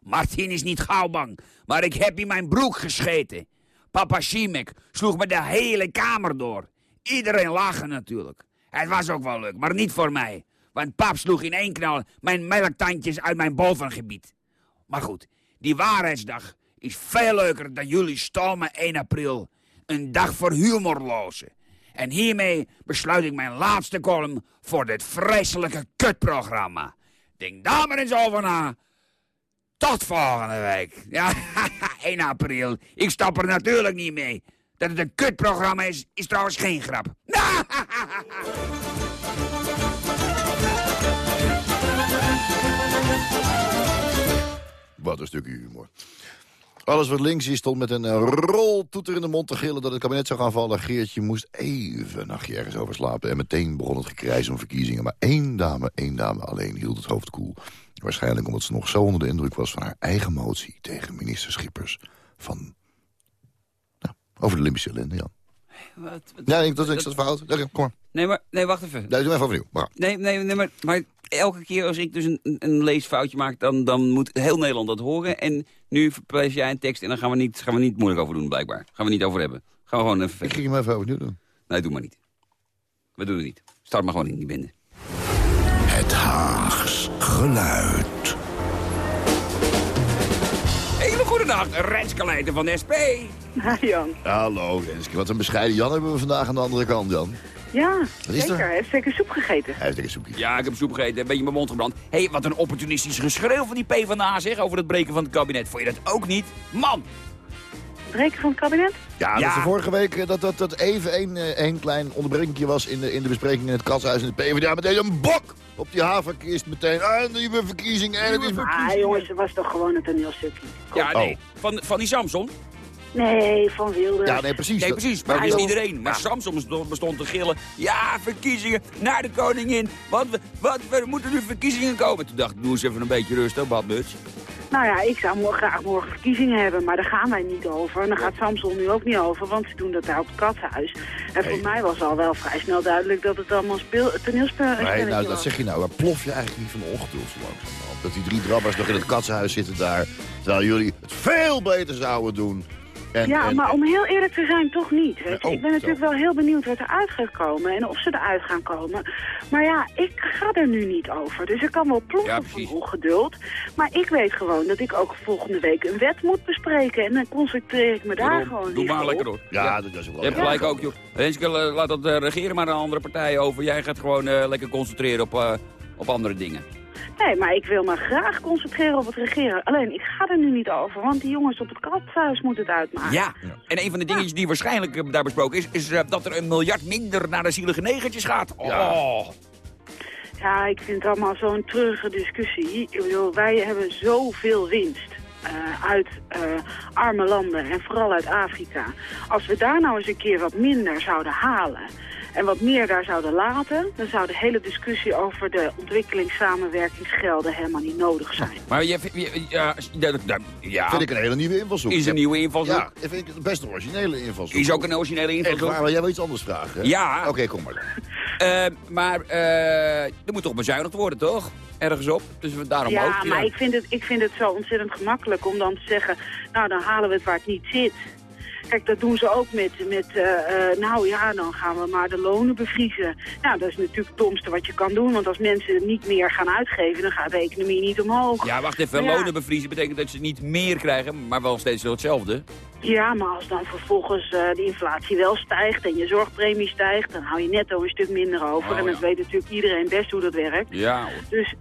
Martin is niet gauw bang, maar ik heb in mijn broek gescheten. Papa Schimek sloeg me de hele kamer door. Iedereen lachen natuurlijk. Het was ook wel leuk, maar niet voor mij. Want pap sloeg in één knal mijn melktandjes uit mijn bovengebied. Maar goed, die waarheidsdag is veel leuker dan jullie stomme 1 april. Een dag voor humorlozen. En hiermee besluit ik mijn laatste column voor dit vreselijke kutprogramma. Denk daar maar eens over na. Tot volgende week. [LAUGHS] Ja, [LAUGHS] 1 april. Ik stap er natuurlijk niet mee. Dat het een kutprogramma is, is trouwens geen grap. [LAUGHS] Wat een stukje humor. Alles wat links is stond met een eh, roltoeter in de mond te gillen dat het kabinet zou gaan vallen. Geertje moest even een nachtje ergens over slapen. En meteen begon het gekrijs om verkiezingen. Maar één dame, één dame alleen hield het hoofd koel. Waarschijnlijk omdat ze nog zo onder de indruk was van haar eigen motie tegen minister Schippers. Van, nou, over de Olympische ellende, Jan. Wat, wat- Ja, ik, dat is dat fout. Kom maar. Nee, maar, nee, wacht even. Nee, doe even overnieuw. Maar, Nee, nee, nee maar, maar elke keer als ik dus een, een- leesfoutje maak, dan, dan moet heel Nederland dat horen. En nu verplees jij een tekst en dan gaan we, niet, gaan we niet moeilijk over doen, blijkbaar. Gaan we niet over hebben. Gaan we gewoon even ik ging hem even overnieuw doen. Nee, doe maar niet. We doen het niet. Start maar gewoon in die bende. Het Haags geluid. Hele goede Renske Leijten van de SP. Ja, Jan. Hallo, Renske. Wat een bescheiden Jan hebben we vandaag aan de andere kant, Jan. Ja, is zeker. er? Hij heeft zeker soep gegeten. Hij heeft een soepje. Ja, ik heb soep gegeten, een beetje in mijn mond gebrand. Hé, hey, wat een opportunistisch geschreeuw van die PvdA zeg, over het breken van het kabinet. Vond je dat ook niet? Man! Breken van het kabinet? Ja, Ja. dat vorige week eh, dat, dat, dat even één een, een klein onderbrekingje was in de, in de bespreking in het katshuis. En de PvdA meteen een bok op die haverkist meteen. Ah, nieuwe verkiezingen en het is Ah, jongens, het was toch gewoon een toneelstukje. Ja, nee. Oh. Van, van die Samson? Nee, van Wilde. Ja, nee, precies. Nee, precies. Maar Ja, wist joh. iedereen. Maar Samson bestond- te gillen. Ja, verkiezingen naar de koningin. Want we, wat, er moeten nu verkiezingen komen. Toen dacht ik, doe eens even een beetje rustig, badmuts. Nou ja, ik zou mo- graag morgen verkiezingen hebben, maar daar gaan wij niet over. En daar gaat Samson nu ook niet over, want ze doen dat daar op het katshuis. En voor mij was al wel vrij snel duidelijk dat het allemaal speel, toneelspel Nee, nou, dat was. zeg je nou. Waar plof je eigenlijk niet van de ongeduld zo langzaam Dat die drie drabbers nog in het katshuis zitten daar. Terwijl jullie het veel beter zouden doen. En, Ja, en- maar om heel eerlijk te zijn, toch niet. Weet je. Oh, ik ben natuurlijk wel heel benieuwd wat eruit gaat komen en of ze eruit gaan komen. Maar ja, ik ga er nu niet over. Dus ik kan wel ploffen Ja, van ongeduld. Maar ik weet gewoon dat ik ook volgende week een wet moet bespreken. En dan concentreer ik me daar Daarom, gewoon Doe maar op. lekker door. Ja, dat is ook wel. Je hebt gelijk ook, joh. Renske, laat dat eh, regeren maar aan andere partijen over. Jij gaat gewoon eh, lekker concentreren op, eh, op andere dingen. Nee, maar ik wil me graag concentreren op het regeren. Alleen, ik ga er nu niet over, want die jongens op het katshuis moeten het uitmaken. Ja. En een van de dingetjes die waarschijnlijk eh, daar besproken is... is eh, dat er een miljard minder naar de zielige negertjes gaat. Oh. Ja, ik vind het allemaal zo'n treurige discussie. Ik bedoel, wij hebben zoveel winst. Eh, uit eh, arme landen en vooral uit Afrika. Als we daar nou eens een keer wat minder zouden halen... en wat meer daar zouden laten... dan zou de hele discussie over de ontwikkelingssamenwerkingsgelden helemaal niet nodig zijn. Maar je, je- ja, ja, dat- ja, Vind ik een hele nieuwe invalshoek. is een nieuwe invalshoek. Ja, dat vind ik de best originele invalshoek. Is ook een originele Echt invalshoek. waar, maar jij wil iets anders vragen, hè? Ja. Oké, kom maar dan. Eh, maar eh, er moet toch bezuinigd worden, toch? Ergens op. Dus we daarom ook. Ja, maar ik vind, het, ik vind het zo ontzettend gemakkelijk om dan te zeggen... nou, dan halen we het waar het niet zit. Kijk, dat doen ze ook met, met eh, eh, nou ja, dan gaan we maar de lonen bevriezen. Nou, dat is natuurlijk het domste wat je kan doen. Want als mensen niet meer gaan uitgeven, dan gaat de economie niet omhoog. Ja, wacht even. Ja. Lonen bevriezen betekent dat ze niet meer krijgen, maar wel steeds wel hetzelfde. Ja, maar als dan vervolgens eh, de inflatie wel stijgt en je zorgpremie stijgt... dan hou je netto een stuk minder over. Oh, en dat ja. weet natuurlijk iedereen best hoe dat werkt. Ja, hoor. Dus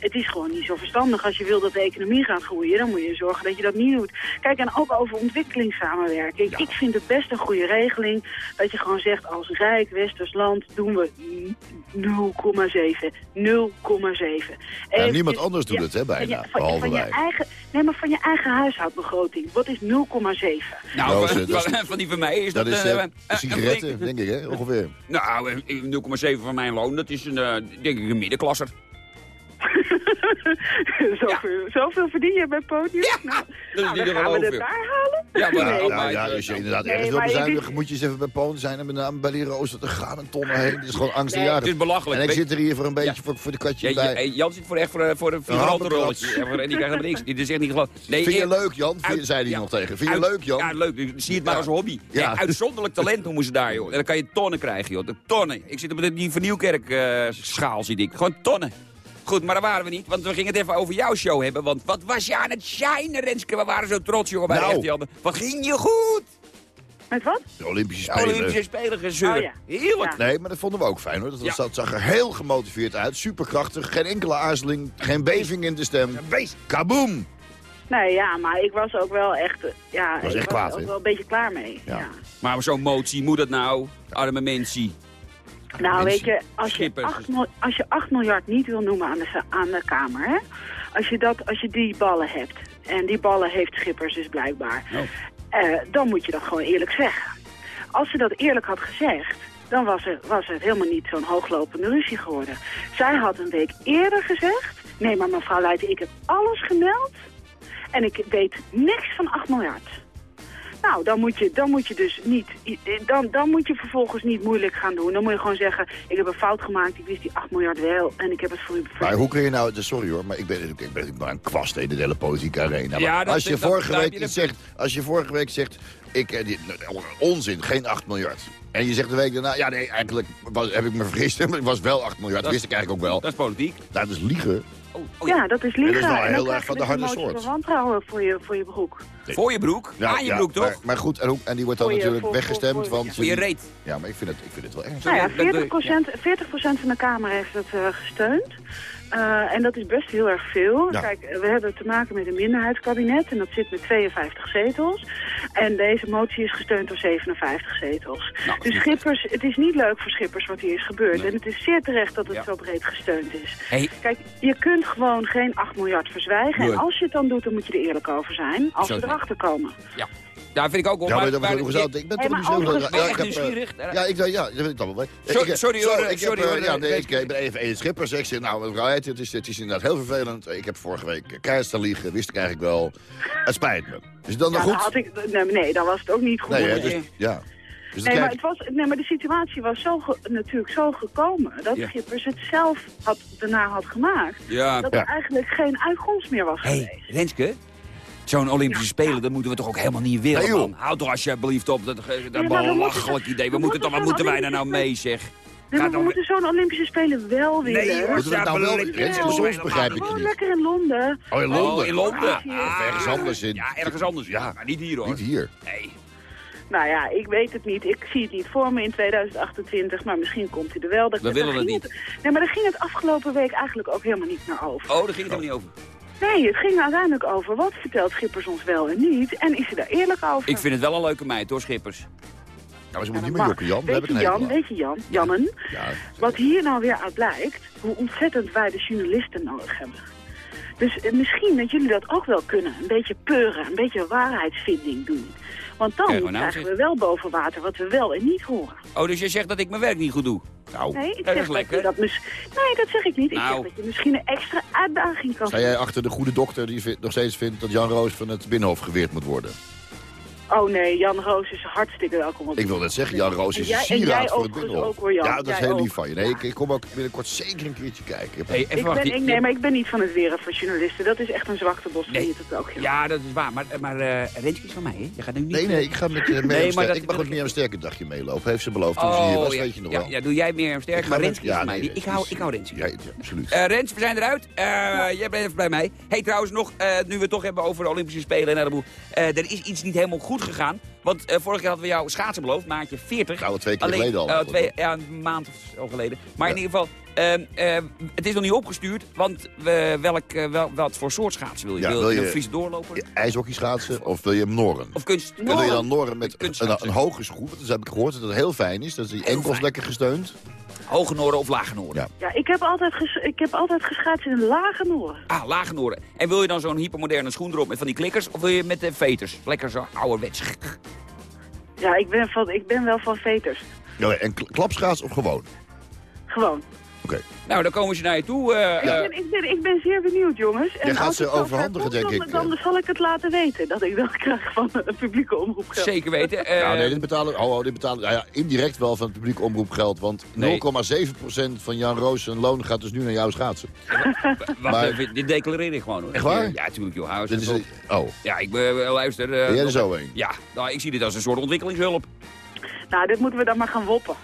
het is gewoon niet zo verstandig. Als je wil dat de economie gaat groeien, dan moet je zorgen dat je dat niet doet. Kijk, en ook over ontwikkelingssamenwerking. Ik vind het best een goede regeling dat je gewoon zegt... als rijk westers land doen we 0,7. 0,7. Ja, En niemand dus- anders doet ja, het, hè, van je- bijna, van, behalve van je wij. eigen, Nee, maar van je eigen huishoudbegroting. Wat is 0,7? Nou, Nou, van, dat is- van- van die van mij is dat... Dat is eh, eh, een sigaretten, denk ik, hè? Ongeveer. Nou, eh, 0,7 van mijn loon, dat is een, eh, denk ik een middenklasser. [LAUGHS] zoveel, zoveel verdien je bij podium? Ja, nou, dat is nou, dan gaan we het daar halen. Ja, maar, [LAUGHS] oh, nou ja, als je inderdaad Nee, ergens wil bezuinigen, moet je eens even bij Polen zijn en met name bij die rooster. Er gaan een tonnen heen. Het is gewoon angst Nee, het is belachelijk. En ik zit er hier voor een beetje Ja. voor, voor de katje Ja, bij. ja, Jan zit voor echt voor, eh, voor een. Ja, voor- En die krijgt helemaal niks. Dit is echt niet geloof. Nee, Vind je eh, leuk, Jan? Zei hij ja, nog tegen. Vind je uit- leuk, Jan? Ja, leuk. Zie het maar Ja. als hobby. Ja. Ja. uitzonderlijk talent noemen ze daar, joh. En dan kan je tonnen krijgen, joh. De tonnen. Ik zit op die Vernieuwkerk eh, schaal, zie ik. Gewoon tonnen. Goed, maar daar waren we niet, want we gingen het even over jouw show hebben. Want wat was je aan het shinen, Renske? We waren zo trots, jongen, bij Nou. de. Wat ging je goed? Met wat? De Olympische De Spelen. Olympische Spelen gezeur. Oh, ja. Heerlijk. Ja. Nee, maar dat vonden we ook fijn hoor. Dat, was- Ja. dat zag er heel gemotiveerd uit. Superkrachtig. Geen enkele aarzeling. Geen beving in de stem. Wees. Kaboom! Nee, ja, maar ik was ook wel echt, ja, Was ik echt was kwaad, ook wel een beetje klaar mee. Ja. Ja. Maar zo'n motie, moet dat nou? Arme mensen. Nou, weet je, als je, schippers. 8, mil- als je 8 miljard niet wil noemen aan de, sa- aan de Kamer, hè? Als je, dat, als je die ballen hebt, en die ballen heeft Schippers dus blijkbaar, Oh. eh, dan moet je dat gewoon eerlijk zeggen. Als ze dat eerlijk had gezegd, dan was, er, was het helemaal niet zo'n hooglopende ruzie geworden. Zij had een week eerder gezegd, nee maar mevrouw Leijten, ik heb alles gemeld en ik weet niks van 8 miljard. Nou, dan moet je, dan moet je dus niet, dan, dan moet je vervolgens niet moeilijk gaan doen. Dan moet je gewoon zeggen, ik heb een fout gemaakt, ik wist die 8 miljard wel en ik heb het voor u Maar hoe kun je nou... Sorry hoor, maar ik ben, ik ben, ik ben een kwast in de hele politieke arena. Maar Ja, dat- als, je dat- vorige week iets zegt, als je vorige week zegt... Ik, eh, die, onzin, geen 8 miljard. En je zegt de week daarna... Ja, nee, eigenlijk was, heb ik me vergist. [LAUGHS] maar Het was wel 8 miljard. Dat wist ik eigenlijk ook wel. Dat is politiek. Nou, dat is liegen. Oh, oh ja. Ja, dat is dat liegen. is wel en heel erg van de dus harde soort. van wantrouwen voor je, voor je broek. Voor je broek? Ja, Aan je ja, broek, toch? Maar, maar goed, en, die wordt dan je- natuurlijk voor- weggestemd. voor- voor- want Voor je reet. Ja, maar ik vind het, ik vind het wel erg. Nou ja, dat doe 40%, ik, 40 van de Kamer heeft het eh, gesteund. Eh, en dat is best heel erg veel. Ja. Kijk, we hebben te maken met een minderheidskabinet en dat zit met 52 zetels. En deze motie is gesteund door 57 zetels. Nou, dus Schippers, het is niet leuk voor Schippers wat hier is gebeurd. Nee. En het is zeer terecht dat het Ja. zo breed gesteund is. Hey, Kijk, je kunt gewoon geen 8 miljard verzwijgen. Nee. En als je het dan doet, dan moet je er eerlijk over zijn. Als we erachter komen. Daar vind ik ook wel. Ja, maar dat maar- ook gezegd. Ik ben toch maar niet zo... overigens- Ben je Ja, echt ik heb, eh, nieuwsgierig? Ja, ik, ja, dat weet ik allemaal wel. Sorry, heb- sorry, hoor, ik sorry, eh, ja, eh, nee, ik, ben even Edith Schippers. Ik zeg, nou, Heid, het is, het is inderdaad heel vervelend. Ik heb vorige week keihard staan liegen, wist ik eigenlijk wel. Het spijt me. Is het dan nog Ja, goed? had ik, nee, nee, dan was het ook niet goed. Nee, dus, ja. Dus Nee, maar, het was, nee, maar de situatie was zo ge- natuurlijk zo gekomen dat Ja. Schippers het zelf had, daarna had gemaakt. Ja. Dat Ja. er eigenlijk geen uitkomst meer was Hé, hey, geweest. Renske. Zo'n Olympische Spelen, dat moeten we toch ook helemaal niet willen, Nee, joh. man. Houd toch alsjeblieft op. Dat, dat belachelijk zo- idee. we We moeten toch, wat moeten wij daar nou mee, zeg? Nee, maar Gaat we dan- moeten zo'n Olympische Spelen wel willen. Nee, hoor. Moeten we het nou wel... Soms begrijp ik Gewoon niet. lekker in Londen. Oh, in Londen? Oh, in Londen. Ah, ergens anders in- Ja, ergens anders. Ja, Ja. maar niet hier, hoor. Niet hier. Nee. Nou ja, ik weet het niet. Ik zie het niet voor me in 2028, maar misschien komt hij er wel. Dat, We willen het niet. Nee, maar daar ging het afgelopen week eigenlijk ook helemaal niet meer over. Oh, daar ging het helemaal niet over. Nee, het ging uiteindelijk over wat vertelt Schippers ons wel en niet. En is hij daar eerlijk over? Ik vind het wel een leuke meid, hoor, Schippers. Nou, maar ze moet niet meer jokken, Jan. Weet je een Jan, weet je Jan, Jannen, Ja, wat hier nou weer uit blijkt, hoe ontzettend wij de journalisten nodig hebben. Dus eh, misschien dat jullie dat ook wel kunnen. Een beetje peuren, een beetje waarheidsvinding doen. Want dan nou, krijgen we wel boven water wat we wel en niet horen. Oh, dus je zegt dat ik mijn werk niet goed doe? Nou, Nee, ik dat zeg is dat lekker. je dat mis... Nee, dat zeg ik niet. Ik Nou. zeg dat je misschien een extra uitdaging kan Sta jij achter de goede dokter die nog steeds vindt dat Jan Roos van het Binnenhof geweerd moet worden? Oh nee, Jan Roos is hartstikke welkom. op Ik wil net zeggen, Jan Roos is jij- een en sieraad voor het overigens Binnenhof. ook, hoor, Jan. Ja, dat is heel ook. lief van je. Nee, ik, ik kom ook binnenkort zeker een keertje kijken. Hey, even Ik ben, ik, Je- nee, maar ik ben niet van het weren van journalisten. Dat is echt een zwaktebos. Nee. Nee. Het ook. Ja, dat is waar. Maar, maar eh Renske is van mij, hè? Je gaat nu niet... Nee, nee, ik ga met [LAUGHS] je mee. Nee, maar ik mag ook ik- meer een sterke dagje meelopen. Heeft ze beloofd toen ze hier Oh, was, ja, weet je nog ja, wel. ja, doe jij meer een sterk, Ik ga maar Renske is ja, van mij. ik, hou, ik hou Renske. Ja, ja, absoluut. Eh, Rens, we zijn eruit. Eh, Jij bent even bij mij. hey, trouwens nog, eh, nu we het toch hebben over de Olympische Spelen en een heleboel. eh, er is iets niet helemaal goed gegaan. Want eh, vorige keer hadden we jou schaatsen beloofd, maandje 40. Nou, twee keer Alleen, geleden al. eh, twee, ja, een maand of zo geleden. Maar in ieder geval, ehm, ehm, het is nog niet opgestuurd. Want we, welk, eh, wel, wat voor soort schaatsen wil je? Ja, wil, wil je een Fries doorloper? IJshockey schaatsen of wil je hem norren? Of kunst? En wil je dan norren met een, een hoge schroef? Dat heb ik gehoord dat het heel fijn is. Dat is die enkels lekker gesteund. Hoge noren of lage noren? Ja. Ja, ik heb altijd, ges ik heb altijd geschaatst in lage noorden. Ah, lage noren. En wil je dan zo'n hypermoderne schoen erop met van die klikkers? Of wil je met de veters? Lekker zo ouderwets. Ja, ik ben, van, ik ben wel van veters. Ja, en kl- klapschaats of gewoon? Gewoon. Oké. Nou, dan komen ze naar je toe. eh, Ik, eh, ben, ik, ben, ik ben zeer benieuwd, jongens. En gaat als ze het overhandigen, denk dan, ik, Dan, eh. zal ik het laten weten dat ik dat krijg van een publieke omroep. zeker weten. [LAUGHS] Eh, Nou, nee, dit betalen, oh, oh, dit betalen nou ja, indirect wel van het publiek omroepgeld. Want 0,7% van Jan Roos zijn loon gaat dus nu naar jouw schaatsen. Wacht [LAUGHS] maar- even, dit declareer ik gewoon hoor. Echt waar? Ja, tuurlijk joh. Hou eens Dit is, oh, Ja, ik ben, eh, luister. eh, ben jij er zo een? Ja, nou, ik zie dit als een soort ontwikkelingshulp. Nou, dit moeten we dan maar gaan woppen.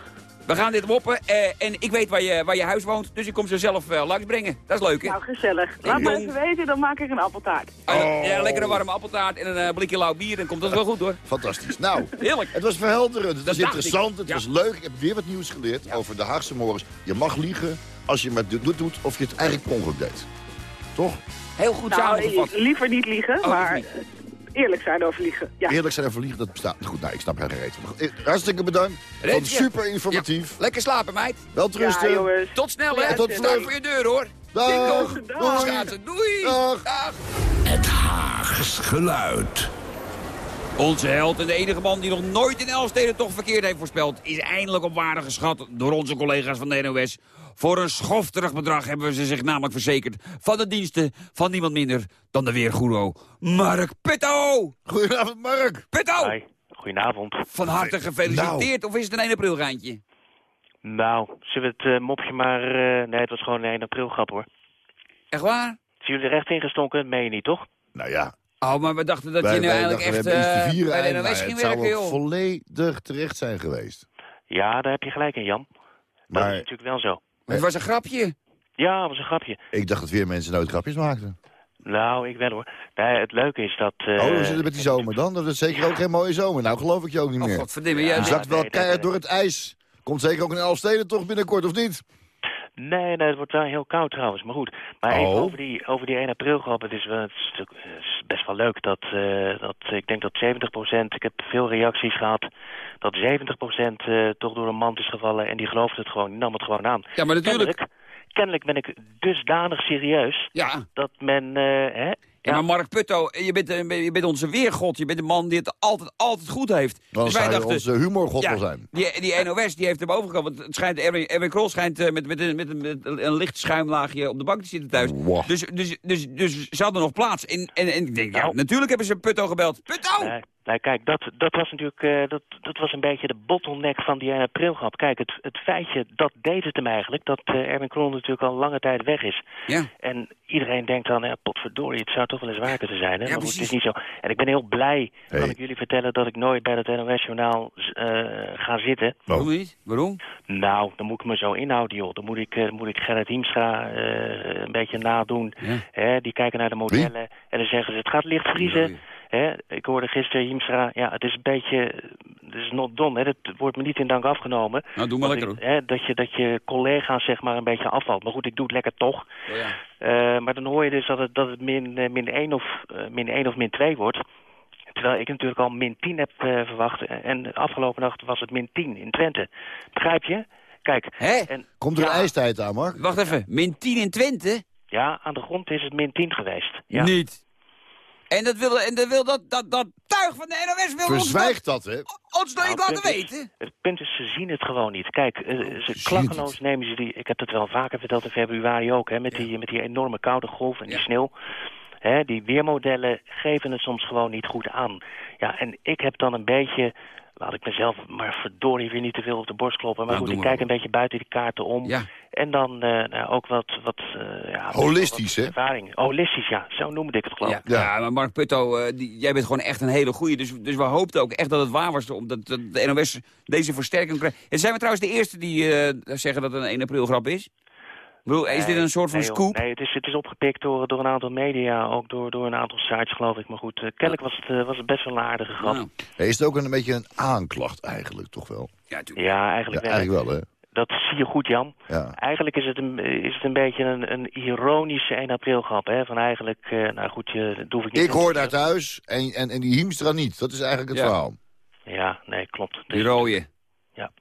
We gaan dit woppen eh, en ik weet waar je, waar je huis woont, dus ik kom ze zelf eh, langsbrengen. Dat is leuk, hè? Nou, gezellig. Laat me even weten, dan maak ik een appeltaart. Eh, ja, lekker een warme appeltaart en een eh, blikje lauw bier, dan komt dat wel goed hoor. fantastisch. Nou, [LAUGHS] Heerlijk. het was verhelderend. Het was dacht interessant. ik. Het Ja. was leuk. Ik heb weer wat nieuws geleerd over de Haagse morgens. Je mag liegen als je maar doet, doet of je het eigenlijk ongeluk deed. Toch? Heel goed Nou, samengevat. liever niet liegen, Oh, maar eerlijk zijn over liegen. Ja. Eerlijk zijn en verliegen, dat bestaat. Goed, nou, ik snap geen reet eh, Hartstikke bedankt. Vond Rentje. super informatief. Ja, lekker slapen, meid. Wel Ja, rusten. jongens. Tot snel, hè? Ja, tot snel. voor je deur, hoor. Dag. Doei. Dag. Dag. Het Haags geluid. Onze held en de enige man die nog nooit in Elfstede toch verkeerd heeft voorspeld... is eindelijk op waarde geschat door onze collega's van de NOS. Voor een schofterig bedrag hebben ze zich namelijk verzekerd... van de diensten van niemand minder dan de weergoero Mark Pitto. Goedenavond, Mark. Pitto, Hi, goedenavond. van harte gefeliciteerd. Of is het een 1 april geintje? Nou, zullen we het eh, mopje maar... eh, nee, het was gewoon een 1 april grap hoor. Echt waar? Zijn jullie er echt ingestonken? Dat meen je niet, toch? Nou ja, Oh, maar we dachten dat wij, je nu eigenlijk dachten, we echt eh, vieren. bij de en, NOS ging het zou werken, ook joh. volledig terecht zijn geweest. Ja, daar heb je gelijk in, Jan. Dat is Maar natuurlijk wel zo. Het was een grapje. Ja, dat was een grapje. ik dacht dat weer mensen nooit grapjes maakten. Nou, ik wel hoor. Nee, het leuke is dat... eh, oh, we zitten met die zomer dan? Dat is zeker ook geen mooie zomer. Nou, geloof ik je ook niet Oh, meer. godverdomme. Ja, jij Je nee, zakt wel nee, keihard nee. door het ijs. Komt zeker ook in Elfsteden toch binnenkort, of niet? Nee, nee, het wordt wel heel koud trouwens. Maar goed, maar even Oh. over die, over die 1 april grap. Het is, wel, het is, het is best wel leuk dat, eh, dat ik denk dat 70%, ik heb veel reacties gehad, dat 70% eh, toch door een mand is gevallen en die geloofde het gewoon, die nam het gewoon aan. Ja, maar natuurlijk. Kennelijk, kennelijk ben ik dusdanig serieus Ja. dat men, eh, hè, Ja, maar Mark Putto, je bent, eh, je bent onze weergod. Je bent een man die het altijd, altijd goed heeft. Dan dus zou je onze humorgod ja, wel zijn. Die, die NOS die heeft hem overgekomen. Want het schijnt, Erwin, Erwin Krol schijnt eh, met, met, een- met, een- met een licht schuimlaagje op de bank te zitten thuis. Wow. Dus, dus, dus, dus ze hadden nog plaats. En, en, en ik denk, ja, Nou. natuurlijk hebben ze Putto gebeld. Putto! Nee, nee, kijk, dat, dat was natuurlijk eh, dat, dat was een beetje de bottleneck van die 1 aprilgrap. Kijk, het, het feitje, dat deed het hem eigenlijk, dat eh, Erwin Krol natuurlijk al lange tijd weg is. Ja. En iedereen denkt dan, ja, potverdorie, het zou toch wel eens waar kunnen zijn. Hè? maar goed, het precies. is niet zo. En ik ben heel blij, Hey. kan ik jullie vertellen, dat ik nooit bij het NOS-journaal ga zitten. Waarom niet? Waarom? Nou, dan moet ik me zo inhouden, joh. Dan moet ik, eh, moet ik Gerrit Hiemstra eh, een beetje nadoen. Ja. Hè, die kijken naar de modellen en dan zeggen ze, het gaat licht vriezen. Hè, ik hoorde gisteren Hiemstra, ja, het is een beetje, het is not done, hè, dat wordt me niet in dank afgenomen. Nou, doe maar Dat lekker ik- hè, dat, je, dat je collega's zeg maar een beetje afvalt. Maar goed, ik doe het lekker toch. hoor. Ja. Eh, maar dan hoor je dus dat het, dat het min, eh, min 1 of, eh, min 1 of min 2 wordt. Terwijl ik natuurlijk al min 10 heb verwacht. En de afgelopen nacht was het min 10 in Twente. Begrijp je? Kijk, Hè? en Komt er een Ja. ijstijd aan, Mark? Wacht even, min 10 in Twente? Ja, aan de grond is het min 10 geweest. Ja. Niet. En dat wil, en dat, wil dat, dat, dat tuig van de NOS wil ons Verzwijgt dat, hè? dat, ons nog niet Nou, laten het punt is- weten. Het punt is, ze zien het gewoon niet. Kijk, eh, ze zien klakkeloos nemen ze die... Ik heb het wel vaker verteld in februari ook, hè, met, die, met die enorme koude golf en die sneeuw. Hè, die weermodellen geven het soms gewoon niet goed aan. Ja, en ik heb dan een beetje... Laat ik mezelf maar verdorie weer niet te veel op de borst kloppen. Maar Nou, goed, ik kijk een beetje buiten die kaarten om. Ja. En dan eh, nou, ook wat... wat eh, ja, Holistisch, hè? Ervaring. Holistisch, ja. Zo noemde ik het geloof Ja, ik. ja. maar Mark Putto, eh, die, jij bent gewoon echt een hele goeie. Dus, dus we hoopten ook echt dat het waar was, omdat dat de NOS deze versterking krijgt. En zijn we trouwens de eerste die eh, zeggen dat het een 1 april grap is? Bedoel, is dit een soort van nee, scoop? Nee, het is, het is opgepikt door, door een aantal media, ook door, door een aantal sites geloof ik. Maar goed, eh, kennelijk was het, eh, was het best wel een aardige grap. Nou, Is het ook een beetje een aanklacht eigenlijk, toch wel? ja, tuurlijk. Ja, Ja, eigenlijk wel. eigenlijk wel, hè? Dat zie je goed, Jan. Ja. Eigenlijk is het een, is het een beetje een, een ironische 1 april grap. Hè? Van eigenlijk, eh, nou goed, je, dat hoef ik niet Ik hoor daar thuis en, en, en die Hiemstra niet. Dat is eigenlijk het Ja. verhaal. Ja, nee, klopt. Die rode,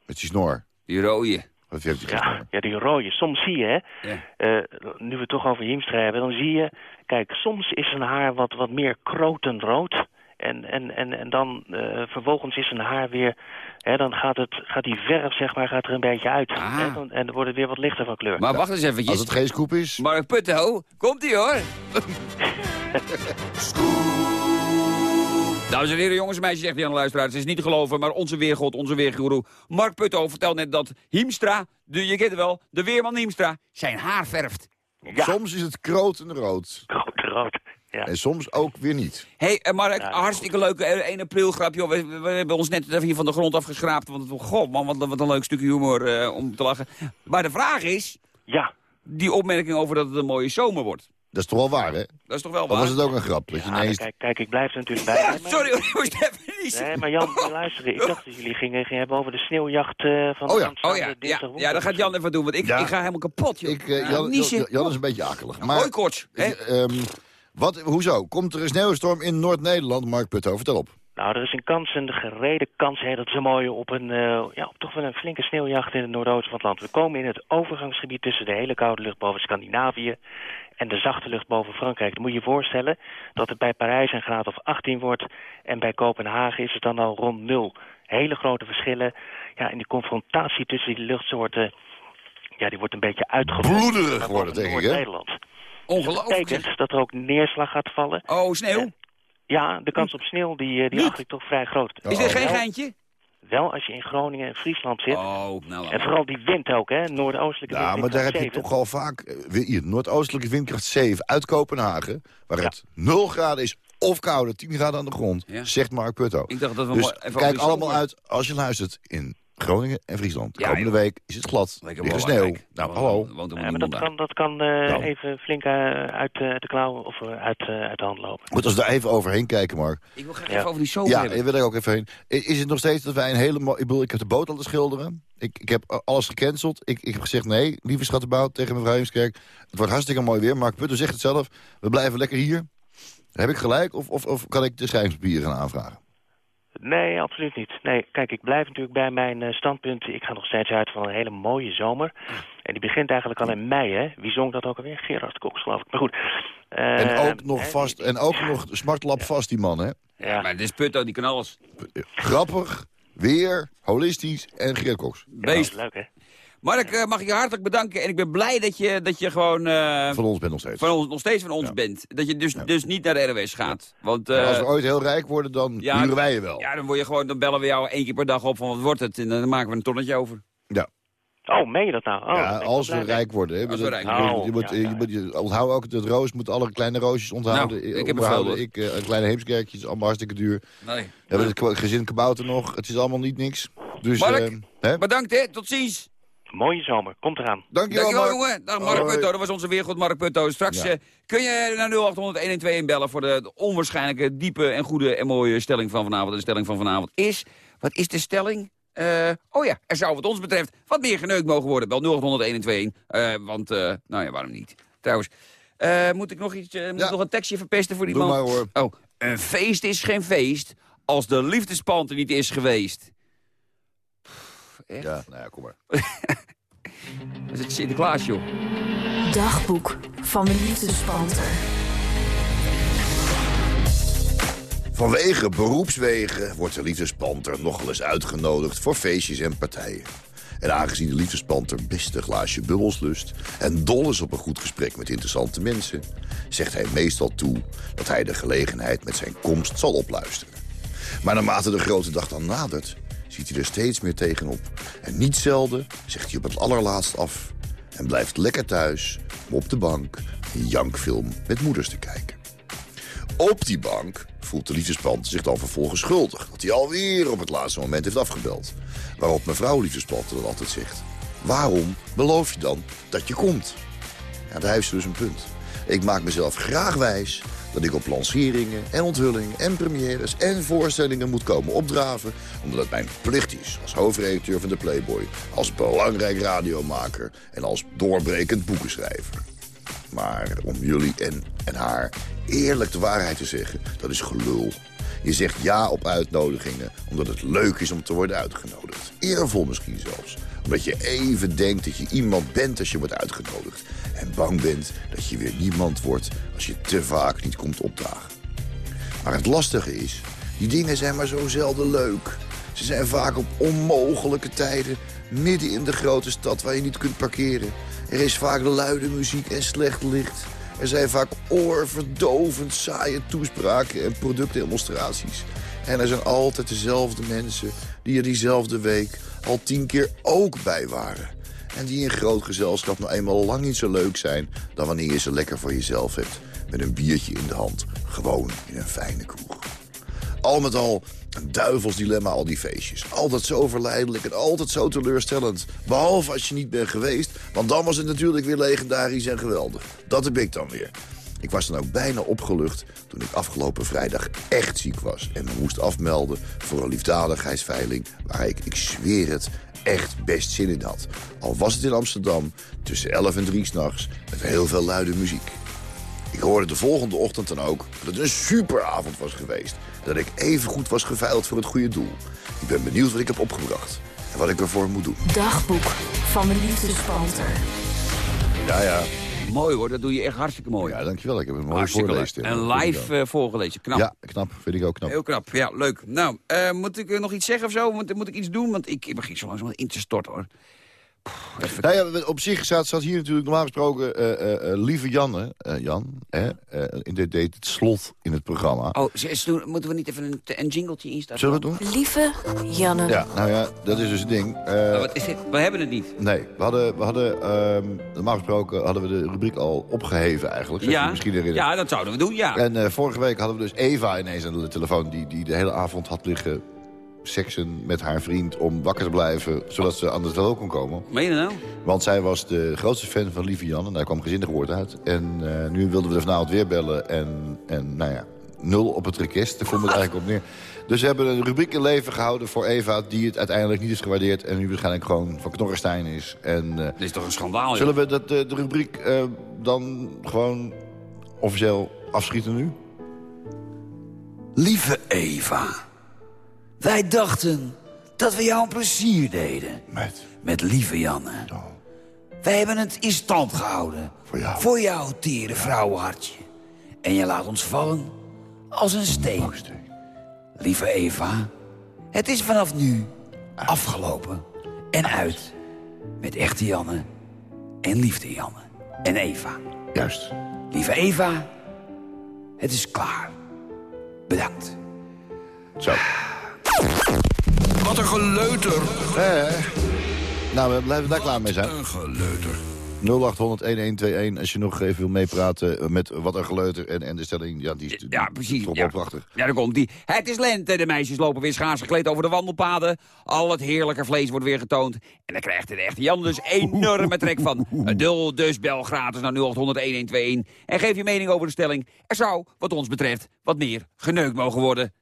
Met die snor. die rode. Wat heeft hij geen Ja, ja, die rode. Soms zie je, hè, Ja. eh, nu we het toch over Hiemstra hebben, dan zie je... Kijk, soms is zijn haar wat, wat meer krotenrood. En, en, en, en dan eh, vervolgens is zijn haar weer... Hè, dan gaat, het, gaat die verf, zeg maar, gaat er een beetje uit. Ah. Hè, dan, en dan wordt het weer wat lichter van kleur. Maar wacht eens eventjes. Als het geen scoop is... Mark Putto, komt-ie hoor. [LAUGHS] Dames en heren, jongens en meisjes, zegt hij aan de luisteraars. Het is niet te geloven, maar onze weergod, onze weergoeroe... Mark Putto vertelt net dat Hiemstra, de, je kent het wel, de weerman Hiemstra... zijn haar verft. Soms is het krotenrood. Krotenrood, ja. En soms ook weer niet. Hé, hey, Mark, Ja, hartstikke leuke eh, 1 april grap. Joh. We, we- we hebben ons net even hier van de grond afgeschraapt. Want, god man, wat, wat een leuk stukje humor eh, om te lachen. Maar de vraag is, Ja, die opmerking over dat het een mooie zomer wordt. Dat is toch wel waar, hè? Dat is toch wel Of waar? was het ook een grap? Dat je Ja, ineens... kijk, kijk, ik blijf er natuurlijk bij. [LAUGHS] Sorry, hoor, ik moest even niet Nee, maar Jan, [LAUGHS] luister, ik dacht dat jullie gingen, gingen hebben over de sneeuwjacht eh, van Oh ja. Oh ja, ja, ja, dat gaat. Jan even doen, want ik, Ja. ik ga helemaal kapot, joh. Ik, eh, Ja, Jan, niezen. Jan, Jan is een beetje akelig. Maar, Hooikoorts, hè? eh, ehm, wat, hoezo? Komt er een sneeuwstorm in Noord-Nederland? Mark Putto, vertel op. Nou, er is een kans, een gerede kans, hè, dat is een mooie, op een, eh, ja, op toch wel een flinke sneeuwjacht in het noordoosten van het land. We komen in het overgangsgebied tussen de hele koude lucht boven Scandinavië en de zachte lucht boven Frankrijk. Dan moet je je voorstellen dat het bij Parijs een graad of 18 wordt en bij Kopenhagen is het dan al rond nul. Hele grote verschillen. Ja, en die confrontatie tussen die luchtsoorten, ja, die wordt een beetje uitgevoerd. Bloederig worden, denk ik, hè? Nederland. Ongelooflijk. zeg. betekent dat er ook neerslag gaat vallen. Oh, sneeuw? Ja, de kans op sneeuw die, eh, die acht ik toch vrij groot. Is dit geen Wel- geintje? Wel als je in Groningen en Friesland zit. Oh, nou, En vooral die wind ook, hè? Noordoostelijke wind. Ja, maar daar heb je toch al vaak... eh, weer Hier, noordoostelijke windkracht 7 uit Kopenhagen... waar het 0 graden is of kouder, 10 graden aan de grond, Ja. zegt Mark Putto. Ik dacht dat we Dus mooi- even kijk allemaal uit als je luistert in Groningen en Friesland. Ja, Komende joh. week is het glad, Lekker wel, sneeuw. kijk. Nou, Woont- hallo. er Ja, maar dat kan, dat kan eh, Nou. even flink eh, uit, eh, uit de klauw of uit, eh, uit de hand lopen. Moet als we daar even overheen kijken, Mark. Ik wil graag Ja. even over die zomer Ja, hebben. ik wil er ook even heen. Is het nog steeds dat wij een hele... Ik bedoel, ik heb de boot al te schilderen. Ik, ik heb alles gecanceld. Ik, ik heb gezegd, nee, lieve schattenbout, tegen mevrouw Heemskerk. Het wordt hartstikke mooi weer. Mark Putten zegt het zelf. We blijven lekker hier. Heb ik gelijk of, of, of kan ik de schrijfpapieren gaan aanvragen? Nee, absoluut niet. Nee, kijk, ik blijf natuurlijk bij mijn eh, standpunt. Ik ga nog steeds uit van een hele mooie zomer. En die begint eigenlijk al in mei, hè? Wie zong dat ook alweer? Gerard Koks, geloof ik. Maar goed. eh, En ook nog hè, vast, en ook nog smartlap vast, die man, hè? Ja, Maar dit is Putto, die kan alles. Grappig, weer, holistisch en Geert Koks. Beest. leuk, hè? Mark, eh, mag ik je hartelijk bedanken. En ik ben blij dat je, dat je gewoon eh, Van ons bent nog steeds. van ons, nog steeds van ons Ja. bent. Dat je dus, dus niet naar de RWS gaat. Want eh, Als we ooit heel rijk worden, dan ja, huren wij je wel. ja, dan, word je gewoon, dan bellen we jou één keer per dag op van wat wordt het. En dan maken we een tonnetje over. Ja. Oh, meen je dat nou? Oh, Ja, als we rijk worden. Hè. Als we Dat- rijk je worden. moet- je moet, ja, ja. je moet, je onthoud ook het roos, moet alle kleine roosjes onthouden. Nou, ik heb een Ik, eh, kleine heemskerkjes, allemaal hartstikke duur. Nee. We hebben het gezin kabouter nog. Het is allemaal niet niks. Dus, Mark, eh, hè? Bedankt hè, tot ziens. Mooie zomer, komt eraan. Dankjewel, Dankjewel Mark. jongen. Dag Mark Hoi. Putto, dat was onze weergod Mark Putto. Straks Ja. eh, kun je naar 0800 112 bellen voor de, onwaarschijnlijke, diepe en goede en mooie stelling van vanavond. En de stelling van vanavond is, wat is de stelling? Eh, oh ja, er zou wat ons betreft wat meer geneukt mogen worden. Bel 0800 112, eh, want, eh, nou ja, waarom niet? Trouwens, eh, moet ik nog iets, moet Ja. ik nog een tekstje verpesten voor die Doe man? maar hoor. Oh, een feest is geen feest als de liefdespand er niet is geweest. Echt? Ja, nou ja, kom maar. [LAUGHS] Dat is het Sinterklaas, joh. Dagboek van de liefdespanter. Vanwege beroepswegen wordt de liefdespanter nogal eens uitgenodigd voor feestjes en partijen. En aangezien de liefdespanter best een glaasje bubbels lust... en dol is op een goed gesprek met interessante mensen... zegt hij meestal toe dat hij de gelegenheid met zijn komst zal opluisteren. Maar naarmate de grote dag dan nadert, ziet hij er steeds meer tegenop. En niet zelden zegt hij op het allerlaatst af... en blijft lekker thuis, op de bank, een jankfilm met moeders te kijken. Op die bank voelt de liefdespanter zich dan vervolgens schuldig... dat hij alweer op het laatste moment heeft afgebeld. Waarop mevrouw liefdespanter dan altijd zegt... waarom beloof je dan dat je komt? Ja, daar heeft ze dus een punt. Ik maak mezelf graag wijs dat ik op lanceringen en onthullingen en premières en voorstellingen moet komen opdraven... omdat het mijn plicht is als hoofdredacteur van de Playboy... als belangrijk radiomaker en als doorbrekend boekenschrijver. Maar om jullie en, en haar eerlijk de waarheid te zeggen, dat is gelul. Je zegt ja op uitnodigingen omdat het leuk is om te worden uitgenodigd. Eervol misschien zelfs. Omdat je even denkt dat je iemand bent als je wordt uitgenodigd. En bang bent dat je weer niemand wordt als je te vaak niet komt opdagen. Maar het lastige is, die dingen zijn maar zo zelden leuk. Ze zijn vaak op onmogelijke tijden, midden in de grote stad waar je niet kunt parkeren. Er is vaak luide muziek en slecht licht. Er zijn vaak oorverdovend saaie toespraken en productdemonstraties. En er zijn altijd dezelfde mensen die er diezelfde week al tien keer ook bij waren. En die in groot gezelschap nou eenmaal lang niet zo leuk zijn... dan wanneer je ze lekker voor jezelf hebt. Met een biertje in de hand. Gewoon in een fijne kroeg. Al met al een duivels dilemma, al die feestjes. Altijd zo verleidelijk en altijd zo teleurstellend. Behalve als je niet bent geweest, want dan was het natuurlijk weer legendarisch en geweldig. Dat heb ik dan weer. Ik was dan ook bijna opgelucht toen ik afgelopen vrijdag echt ziek was... en me moest afmelden voor een liefdadigheidsveiling... waar ik, ik zweer het, echt best zin in had. Al was het in Amsterdam, tussen 11 en 3 s'nachts, met heel veel luide muziek. Ik hoorde de volgende ochtend dan ook dat het een superavond was geweest. Dat ik even goed was geveild voor het goede doel. Ik ben benieuwd wat ik heb opgebracht en wat ik ervoor moet doen. Dagboek van de liefdespanter. Ja, ja. Mooi hoor, dat doe je echt hartstikke mooi. Ja, dankjewel. Ik heb een mooie voorlezen. En live eh, voorgelezen, knap. Ja, knap. Vind ik ook knap. Heel knap, ja, leuk. Nou, eh, moet ik eh, nog iets zeggen of zo? Moet, moet ik iets doen? Want ik, ik begin zo langzaam in te storten, hoor. Pff, even- Nou ja, op zich staat, staat hier natuurlijk normaal gesproken eh, eh, eh, lieve Janne, eh, Jan, hè, eh, in dit deed het slot in het programma. Oh, ze- moeten we niet even een, een jingletje instarten? Zullen we het doen? Lieve Janne. Ja, nou ja, dat is dus het ding. Eh, Oh, wat is dit? We hebben het niet. Nee, we hadden, we hadden ehm, normaal gesproken hadden we de rubriek al opgeheven eigenlijk. Ja, misschien herinnert. ja, dat zouden we doen, ja. En eh, vorige week hadden we dus Eva ineens aan de telefoon... Die, die de hele avond had liggen seksen met haar vriend om wakker te blijven... zodat ze aan het wel kon komen. Meen je nou? Want zij was de grootste fan van Lieve Jan en daar kwam gezinnig woord uit. En eh, nu wilden we er vanavond weer bellen en, en nou ja, nul op het request. Daar komt het eigenlijk op neer. Dus we hebben een rubriek in leven gehouden voor Eva... die het uiteindelijk niet is gewaardeerd en nu waarschijnlijk gewoon van Knorrestein is. En, eh, Dit is toch een schandaal, joh. Zullen we dat, eh, de rubriek eh, dan gewoon officieel afschieten nu? Lieve Eva, wij dachten dat we jou een plezier deden. Met? Met lieve Janne. Wij hebben het in stand gehouden. Voor jou. Voor jouw tere vrouwenhartje. En je laat ons vallen als een steen. Lieve Eva, het is vanaf nu afgelopen en uit. Met echte Janne en liefde Janne en Eva. Juist. Lieve Eva, het is klaar. Bedankt. Zo. Wat een geleuter. Eh, nou, we blijven daar klaar mee zijn. Een geleuter. 0800-1121 als je nog even wil meepraten met wat een geleuter en, en de stelling. Ja, die is Ja, precies. toch Ja. wel prachtig. Ja, daar komt die. Het is lente, de meisjes lopen weer schaars gekleed over de wandelpaden. Al het heerlijke vlees wordt weer getoond. En dan krijgt de echte Jan dus enorme trek van. Dul dus bel gratis naar 0800-1121. En geef je mening over de stelling. Er zou, wat ons betreft, wat meer geneukt mogen worden.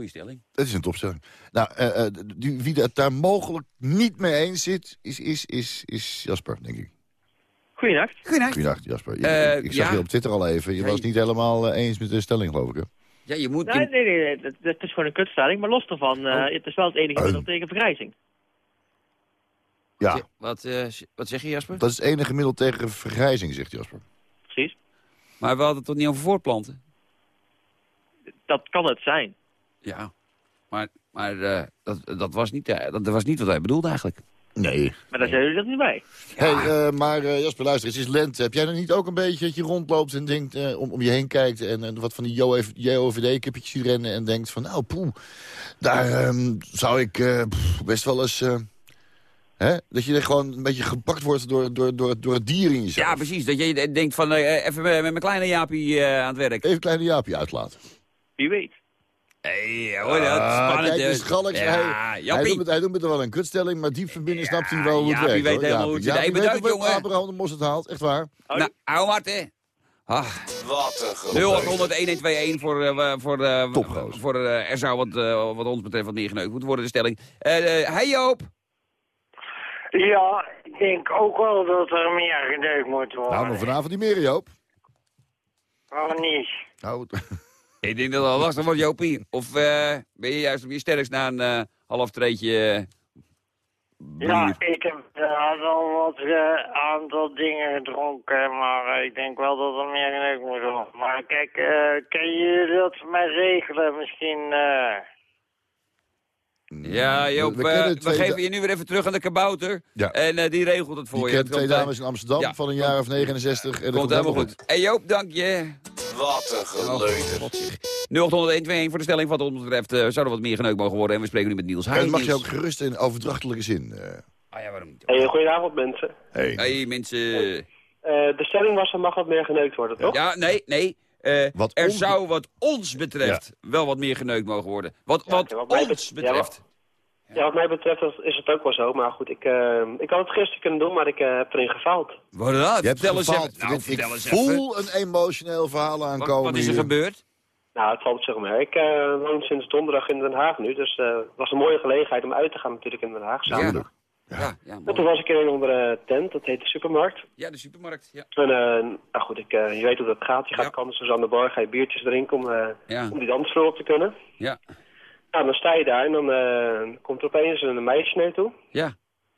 Goede stelling. Dat is een topstelling. Nou, eh, eh, die, wie het daar mogelijk niet mee eens zit, is, is, is, is Jasper, denk ik. Goeienacht. Goeienacht. Goedendag, Jasper. Je- Eh, ik zag ja. je op Twitter al even. Je Ja, was niet helemaal eens met de stelling, geloof ik. Hè? Ja, je moet... Nee, nee, nee, nee, dat, dat is gewoon een kutstelling. Maar los daarvan, eh, Oh. het is wel het enige middel tegen vergrijzing. Ja, Wat, eh, wat zeg je, Jasper? dat is het enige middel tegen vergrijzing, zegt Jasper. Precies. Maar we hadden het toch niet over voortplanten? Dat kan het zijn. Ja. Maar, maar eh, dat, dat, was niet, eh, dat was niet wat hij bedoelde eigenlijk. Nee. Maar daar zijn jullie er niet bij. Hey, eh, maar eh, Jasper, luister, het is lente. Heb jij er niet ook een beetje dat je rondloopt en denkt, eh, om, om je heen kijkt... en, en wat van die JOVD-kippetjes ziet rennen en denkt van... nou, poeh, daar ehm, zou ik eh, pff, best wel eens... eh, hè? Dat je er gewoon een beetje gepakt wordt door, door, door, door het dier in jezelf. Ja, precies. Dat je denkt van, eh, even met mijn kleine Jaapie eh, aan het werk. Even kleine Jaapje uitlaten. Wie weet. Hey, hoor dat? Ah, Spannend. kijk, dus Galks, Ja, hij, hij, doet het, hij doet wel een kutstelling, maar diep van binnen snapt hij wel hoe het Jaapie werkt. weet hoor. helemaal hoe het zit. Jaapie weet bedankt, jongen. Abraham de Mos het haalt, echt waar. Nou, hou hard, hè. Ah. Wat een 0800-1121 voor, eh, voor, eh, Topgoos. voor eh, er zou wat, eh, wat ons betreft wat meer geneukt moeten worden, de stelling. Hey Joop. Ja, ik denk ook wel dat er meer gedeukt moet worden. Nou, maar vanavond niet meer, Joop. Waarom niet? Nou, [LAUGHS] Ik denk dat het al lastig wordt, Jopie. Of eh, ben je juist op je sterkst na een eh, half treetje eh, Ja, ik heb al wat aantal dingen gedronken, maar ik denk wel dat er meer gedeukt moet worden. Maar kijk, kan je dat voor mij regelen misschien? Eh? Ja, Joop, We we, kennen we twee geven je nu weer even terug aan de kabouter. Ja. En eh, die regelt het voor je je. kent Dat twee eh, dames in Amsterdam ja. van een jaar of 69. En Komt helemaal goed. Hey Joop, dank je. Wat een geleuter. 0800 voor de stelling wat ons betreft eh, zou er wat meer geneukt mogen worden. En we spreken nu met Niels. En Hi, dat mag je ook gerust in overdrachtelijke zin. eh. Ah ja, waarom niet? Hey, goedenavond mensen. hey. Hey mensen. Eh, de stelling was, er mag wat meer geneukt worden, toch? Ja, nee, nee. Eh, Wat er zou wat ons betreft wel wat meer geneukt mogen worden. Wat, wat ons bet- ja, betreft. Ja, wat mij betreft is het ook wel zo. Maar goed, ik, eh, ik had het gisteren kunnen doen, maar ik eh, heb erin gefaald. Wat dat? Je hebt Vertel eens gefaald. even. Nou, ik eens voel een emotioneel verhaal aankomen Wat, wat is er hier. gebeurd? Nou, het valt op zich mee. Ik eh, woon sinds donderdag in Den Haag nu. Dus eh, het was een mooie gelegenheid om uit te gaan natuurlijk in Den Haag. samen. Ja. Ja, toen was ik in een andere tent, dat heet de supermarkt. ja, de supermarkt. Ja. En nou goed, ik, eh, je weet hoe dat gaat. Je gaat Ja. kansen aan de bar, ga je biertjes drinken om, eh, Ja. om die dansvloer op te kunnen. Ja. Nou, dan sta je daar en dan eh, komt er opeens een meisje naar je toe. Ja.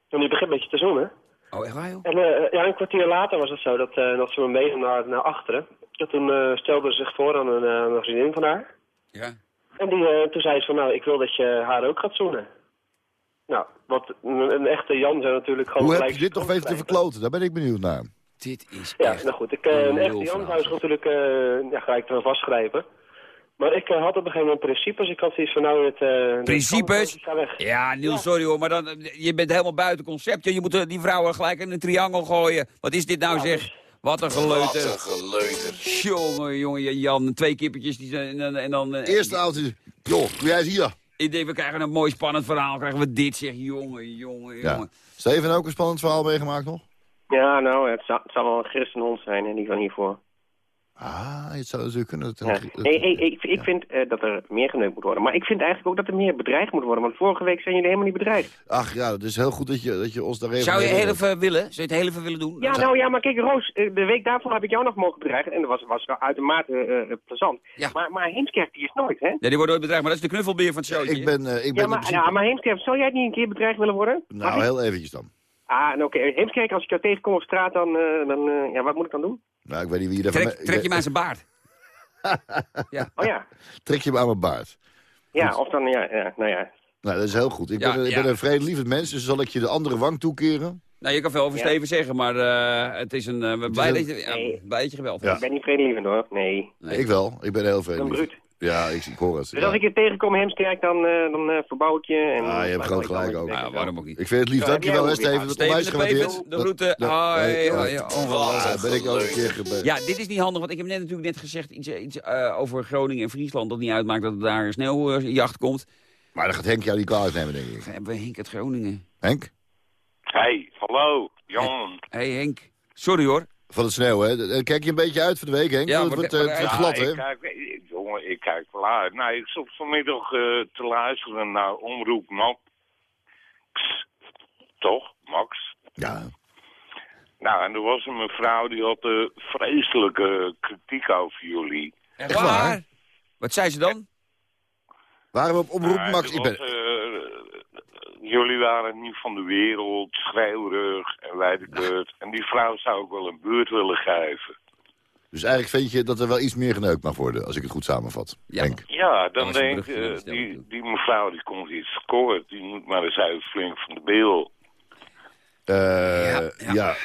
En die begint met je te zoenen. Oh, echt waar, joh? En eh, ja, een kwartier later was het zo dat, eh, dat ze me meenam naar, naar achteren. En toen eh, stelde ze zich voor aan een, eh, een vriendin van haar. Ja. En die, eh, toen zei ze van, nou, ik wil dat je haar ook gaat zoenen. Nou, wat een, een echte Jan zou natuurlijk gewoon Hoe heb gelijk je dit nog weten te verkloten? Daar ben ik benieuwd naar. Dit is Ja, echt... nou goed, ik, eh, een echte Jan zou natuurlijk eh, ja, gelijk eraan vastgrijpen. Maar ik eh, had op een gegeven moment principes. Ik had zoiets van, nou, het... eh, dit Principes? ik ga. Ja, Niels, sorry hoor, maar dan, je bent helemaal buiten concept. Je moet die vrouwen gelijk in een triangel gooien. Wat is dit nou, zeg? Wat een Wat geleuter. een geleuter. Jongen, jongen, Jan, twee kippertjes die zijn, en, dan- en dan... eh, Eerste avond, joh, jij eens hier. Ik denk, we krijgen een mooi spannend verhaal. Krijgen we dit, zeg, jongen, jongen, Ja. jongen. Steven, ook een spannend verhaal meegemaakt nog? Ja, nou, het zal, het zal wel een christenhond zijn en die van hiervoor. Ah, het zou natuurlijk kunnen. Dat, Ja. dat- Hey, hey, ik, ik vind eh, dat er meer geneukt moet worden. Maar ik vind eigenlijk ook dat er meer bedreigd moet worden. Want vorige week zijn jullie helemaal niet bedreigd. Ach ja, het is heel goed dat je, dat je ons daar even... Zou je heel even willen? Zou je het heel even willen doen? Ja, nou ja, maar kijk, Roos, eh, de week daarvoor heb ik jou nog mogen bedreigen. En dat was, was uitermate eh, plezant. Ja. Maar, maar Heemskerk, die is nooit, hè? Ja, die wordt nooit bedreigd, maar dat is de knuffelbeer van het showtje. Ik ben, ik ben Ja, maar, ja, principe- maar Heemskerk, zou jij niet een keer bedreigd willen worden? Nou, heel eventjes dan. Ah, nou, oké. Heemskerk, als ik jou tegenkom op straat, dan, eh, dan eh, ja, wat moet ik dan doen? Nou, ik weet niet wie je daarvan... Trek, trek je hem aan zijn baard. [LAUGHS] Oh ja. Trek je hem aan mijn baard. Ja, of dan, ja, ja nou ja. Nou, dat is heel goed. Ik Ja, ben, ik ja. ben een vredelievend mens, dus zal ik je de andere wang toekeren. Nou, je kan veel over Ja. Steven zeggen, maar eh, het is een... eh, blij, een- dat je, ja, Nee. blij dat je gebeld Ja. hebt. Ik ben niet vredelievend, hoor. Nee. Nee. Ik wel. Ik ben heel Een vredelievend. bruut. Ja, ik, ik hoor het. Dus ja. als ik je tegenkom, Heemskerk, dan, eh, dan eh, verbouw ik je. En, Ah, je hebt groot gelijk ook. Nou, waarom ook niet? Ik vind het lief. Ja, Dankjewel, hè, heb jij ook Steven. Dat onwijs de gewaardeerd. De groeten. Hoi, ongelooflijk. ben ik ook een keer gebeurd. Ja, dit is niet handig, want ik heb net natuurlijk net gezegd iets, iets eh, over Groningen en Friesland. Dat niet uitmaakt dat er daar een sneeuwjacht komt. Maar dan gaat Henk jou die kwalijk nemen, denk ik. Hebben we Henk uit Groningen. Henk? Hey, hallo, Jan. Hé hey Henk, sorry hoor. Van het sneeuw, hè? Kijk je een beetje uit voor de week, Henk? Ja, het maar- wordt, maar- het wordt ja, glad, hè? ik- jongen, ik kijk wel uit. Nou, ik zat vanmiddag eh, te luisteren naar Omroep Max. Toch, Max? Ja. Nou, en er was een mevrouw die had eh, vreselijke kritiek over jullie. Echt waar? Wat zei ze dan? Waren we op Omroep Nou, Max? Ik ben... was, eh, jullie waren niet van de wereld, schreeuwrug en wijdekeurt. En die vrouw zou ik wel een beurt willen geven. Dus eigenlijk vind je dat er wel iets meer geneukt mag worden, als ik het goed samenvat. Denk. Ja, dan denk ik, eh, die, die mevrouw die komt iets scoort. Die moet maar eens uit flink van de beel. Eh, ja,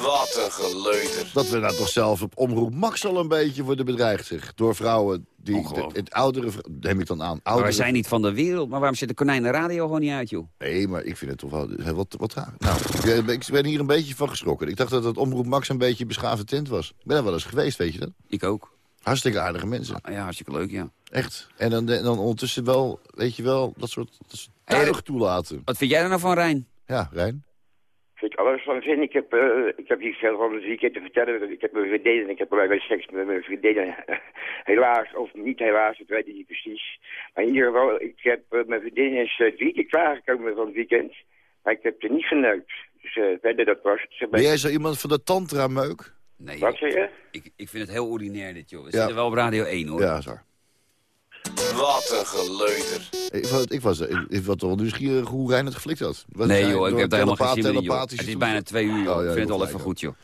Wat een geleuter. Dat we nou toch zelf op Omroep Max al een beetje worden bedreigd, zeg. Door vrouwen die de- het oudere... neem ik dan aan. Maar Oudere wij zijn niet van de wereld. Maar waarom zit de konijn de radio gewoon niet uit, joh? Nee, maar ik vind het toch wel wat, wat raar. Nou, ik, ben- ik ben hier een beetje van geschrokken. Ik dacht dat het Omroep Max een beetje een beschaafde tent was. Ik ben er wel eens geweest, weet je dat? Ik ook. Hartstikke aardige mensen. Ja, hartstikke leuk, ja. Echt. En dan, dan ondertussen wel, weet je wel, dat soort, dat soort toelaten. Wat vind jij er nou van, Rijn? Ja, Rijn? Vind ik alles van zin. Ik heb, eh, ik heb hier veel van muziek te vertellen. Ik heb mijn vriendin en ik heb bij seks met mijn vriendin. [LAUGHS] helaas, of niet helaas, dat weet ik niet precies. Maar in ieder geval, ik heb, eh, mijn vriendin is uh, het weekend klaargekomen van het weekend. Maar ik heb er niet geneukt. Dus eh, verder, dat was het. Ben jij zo iemand van de tantra-meuk? Nee, Wat zeg je? Ik, ik vind het heel ordinair, dit, joh. We Ja. zitten wel op Radio 1, hoor. Ja, waar. Wat een geleuter. Ik, was- ik was, ik, ik was wel nieuwsgierig hoe Rijn het geflikt had. Wat Nee, joh, ik heb daar helemaal geen zin in, joh. Het is bijna twee uur, joh. Oh, ja, ik vind het al even goed, joh.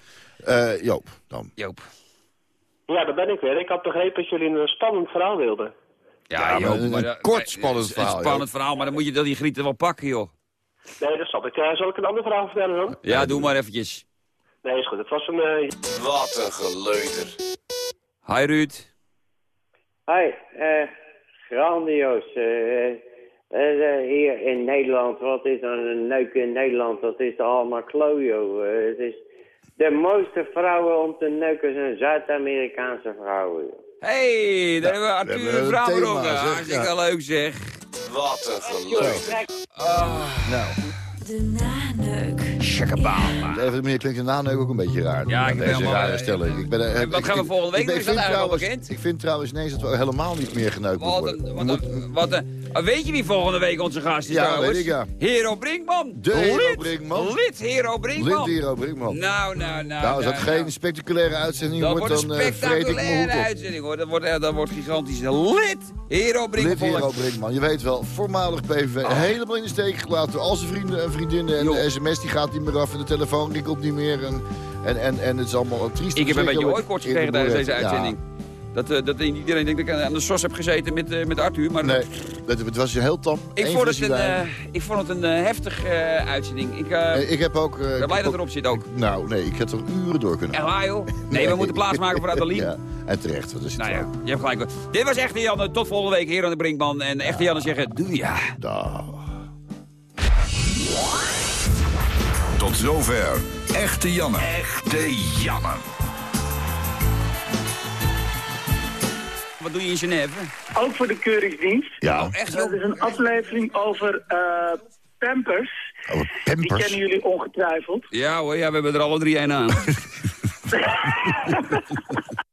Eh, Joop, dan. Joop. Ja, daar ben ik weer. Ik had begrepen dat jullie een spannend verhaal wilden. Ja, maar joh, een- maar een kort spannend een verhaal, spannend verhaal, maar dan moet je dat die grieten wel pakken, joh. Nee, dat snap ik. Eh, zal ik een ander verhaal vertellen dan? Ja, doe maar eventjes. Nee, is goed. Het was een... eh, Wat een geleuter. Hi, Ruud. Hi, eh, grandioos. eh, eh, eh, hier in Nederland, wat is dan een neuk in Nederland? Dat is allemaal klojo. eh, het is de mooiste vrouwen om te neuken zijn Zuid-Amerikaanse vrouwen. joh. hey, daar hebben we Arthur zeg. Hartstikke leuk, zeg. Wat een geleuter. Nou, Shakabama. even meneer klinkt de naneuk ook een beetje raar. Ja, ik ben Deze helemaal, rare eh, stelling. Ik ben, en wat gaan we volgende week doen? Is dat vind eigenlijk al trouwens- bekend? Ik vind trouwens ineens dat we helemaal niet meer geneukt worden. een, wat een, wat een, weet je wie volgende week onze gast is Ja, trouwens? weet ik, ja. Hero Brinkman. De Hero Lid. Brinkman. Lid Hero Brinkman. Lint Hero Brinkman. Nou, nou, nou. Nou, als dat nou, geen nou. spectaculaire uitzending Dat wordt, wordt een dan eh, vreet ik mijn spectaculaire hoed op. uitzending hoor. Dat wordt, eh, dat wordt gigantisch. Lid Hero Brinkman. Lid Hero Brinkman. Je weet wel, voormalig PVV. Oh. Helemaal in de steek gelaten door al zijn vrienden en vriendinnen. En de sms die gaat niet meer af en de telefoon rinkelt niet meer. En, en, en, en het is allemaal triest. Ik heb een beetje ooit kort gekregen tijdens deze. Ja. Dat, eh, dat iedereen denkt dat ik aan de sos heb gezeten met, eh, met Arthur. Maar Nee, dat, het was heel tam. ik, vond het een, eh, ik vond het een heftige eh, uitzending. Ik, ik heb ook... eh, ben blij heb dat erop zit ook. Nou, nee, ik had er uren door kunnen Echt gaan. waar, joh? [LAUGHS] Nee, we moeten plaatsmaken voor Adeline. Ja, en terecht. Dat is het Nou ja, je hebt gelijk. Dit was Echte Janne. Tot volgende week, Hero de Brinkman. En Echte Janne zeggen, doe ja. Dag. Tot zover. Echte Janne. Echte Janne. Wat doe je in Genève? Ook voor de keuringsdienst. Ja. echt, Dat is een aflevering over eh, Pampers. Die Pampers? kennen jullie ongetwijfeld. Ja hoor, ja, we hebben er alle drie een aan. [LAUGHS] [LAUGHS]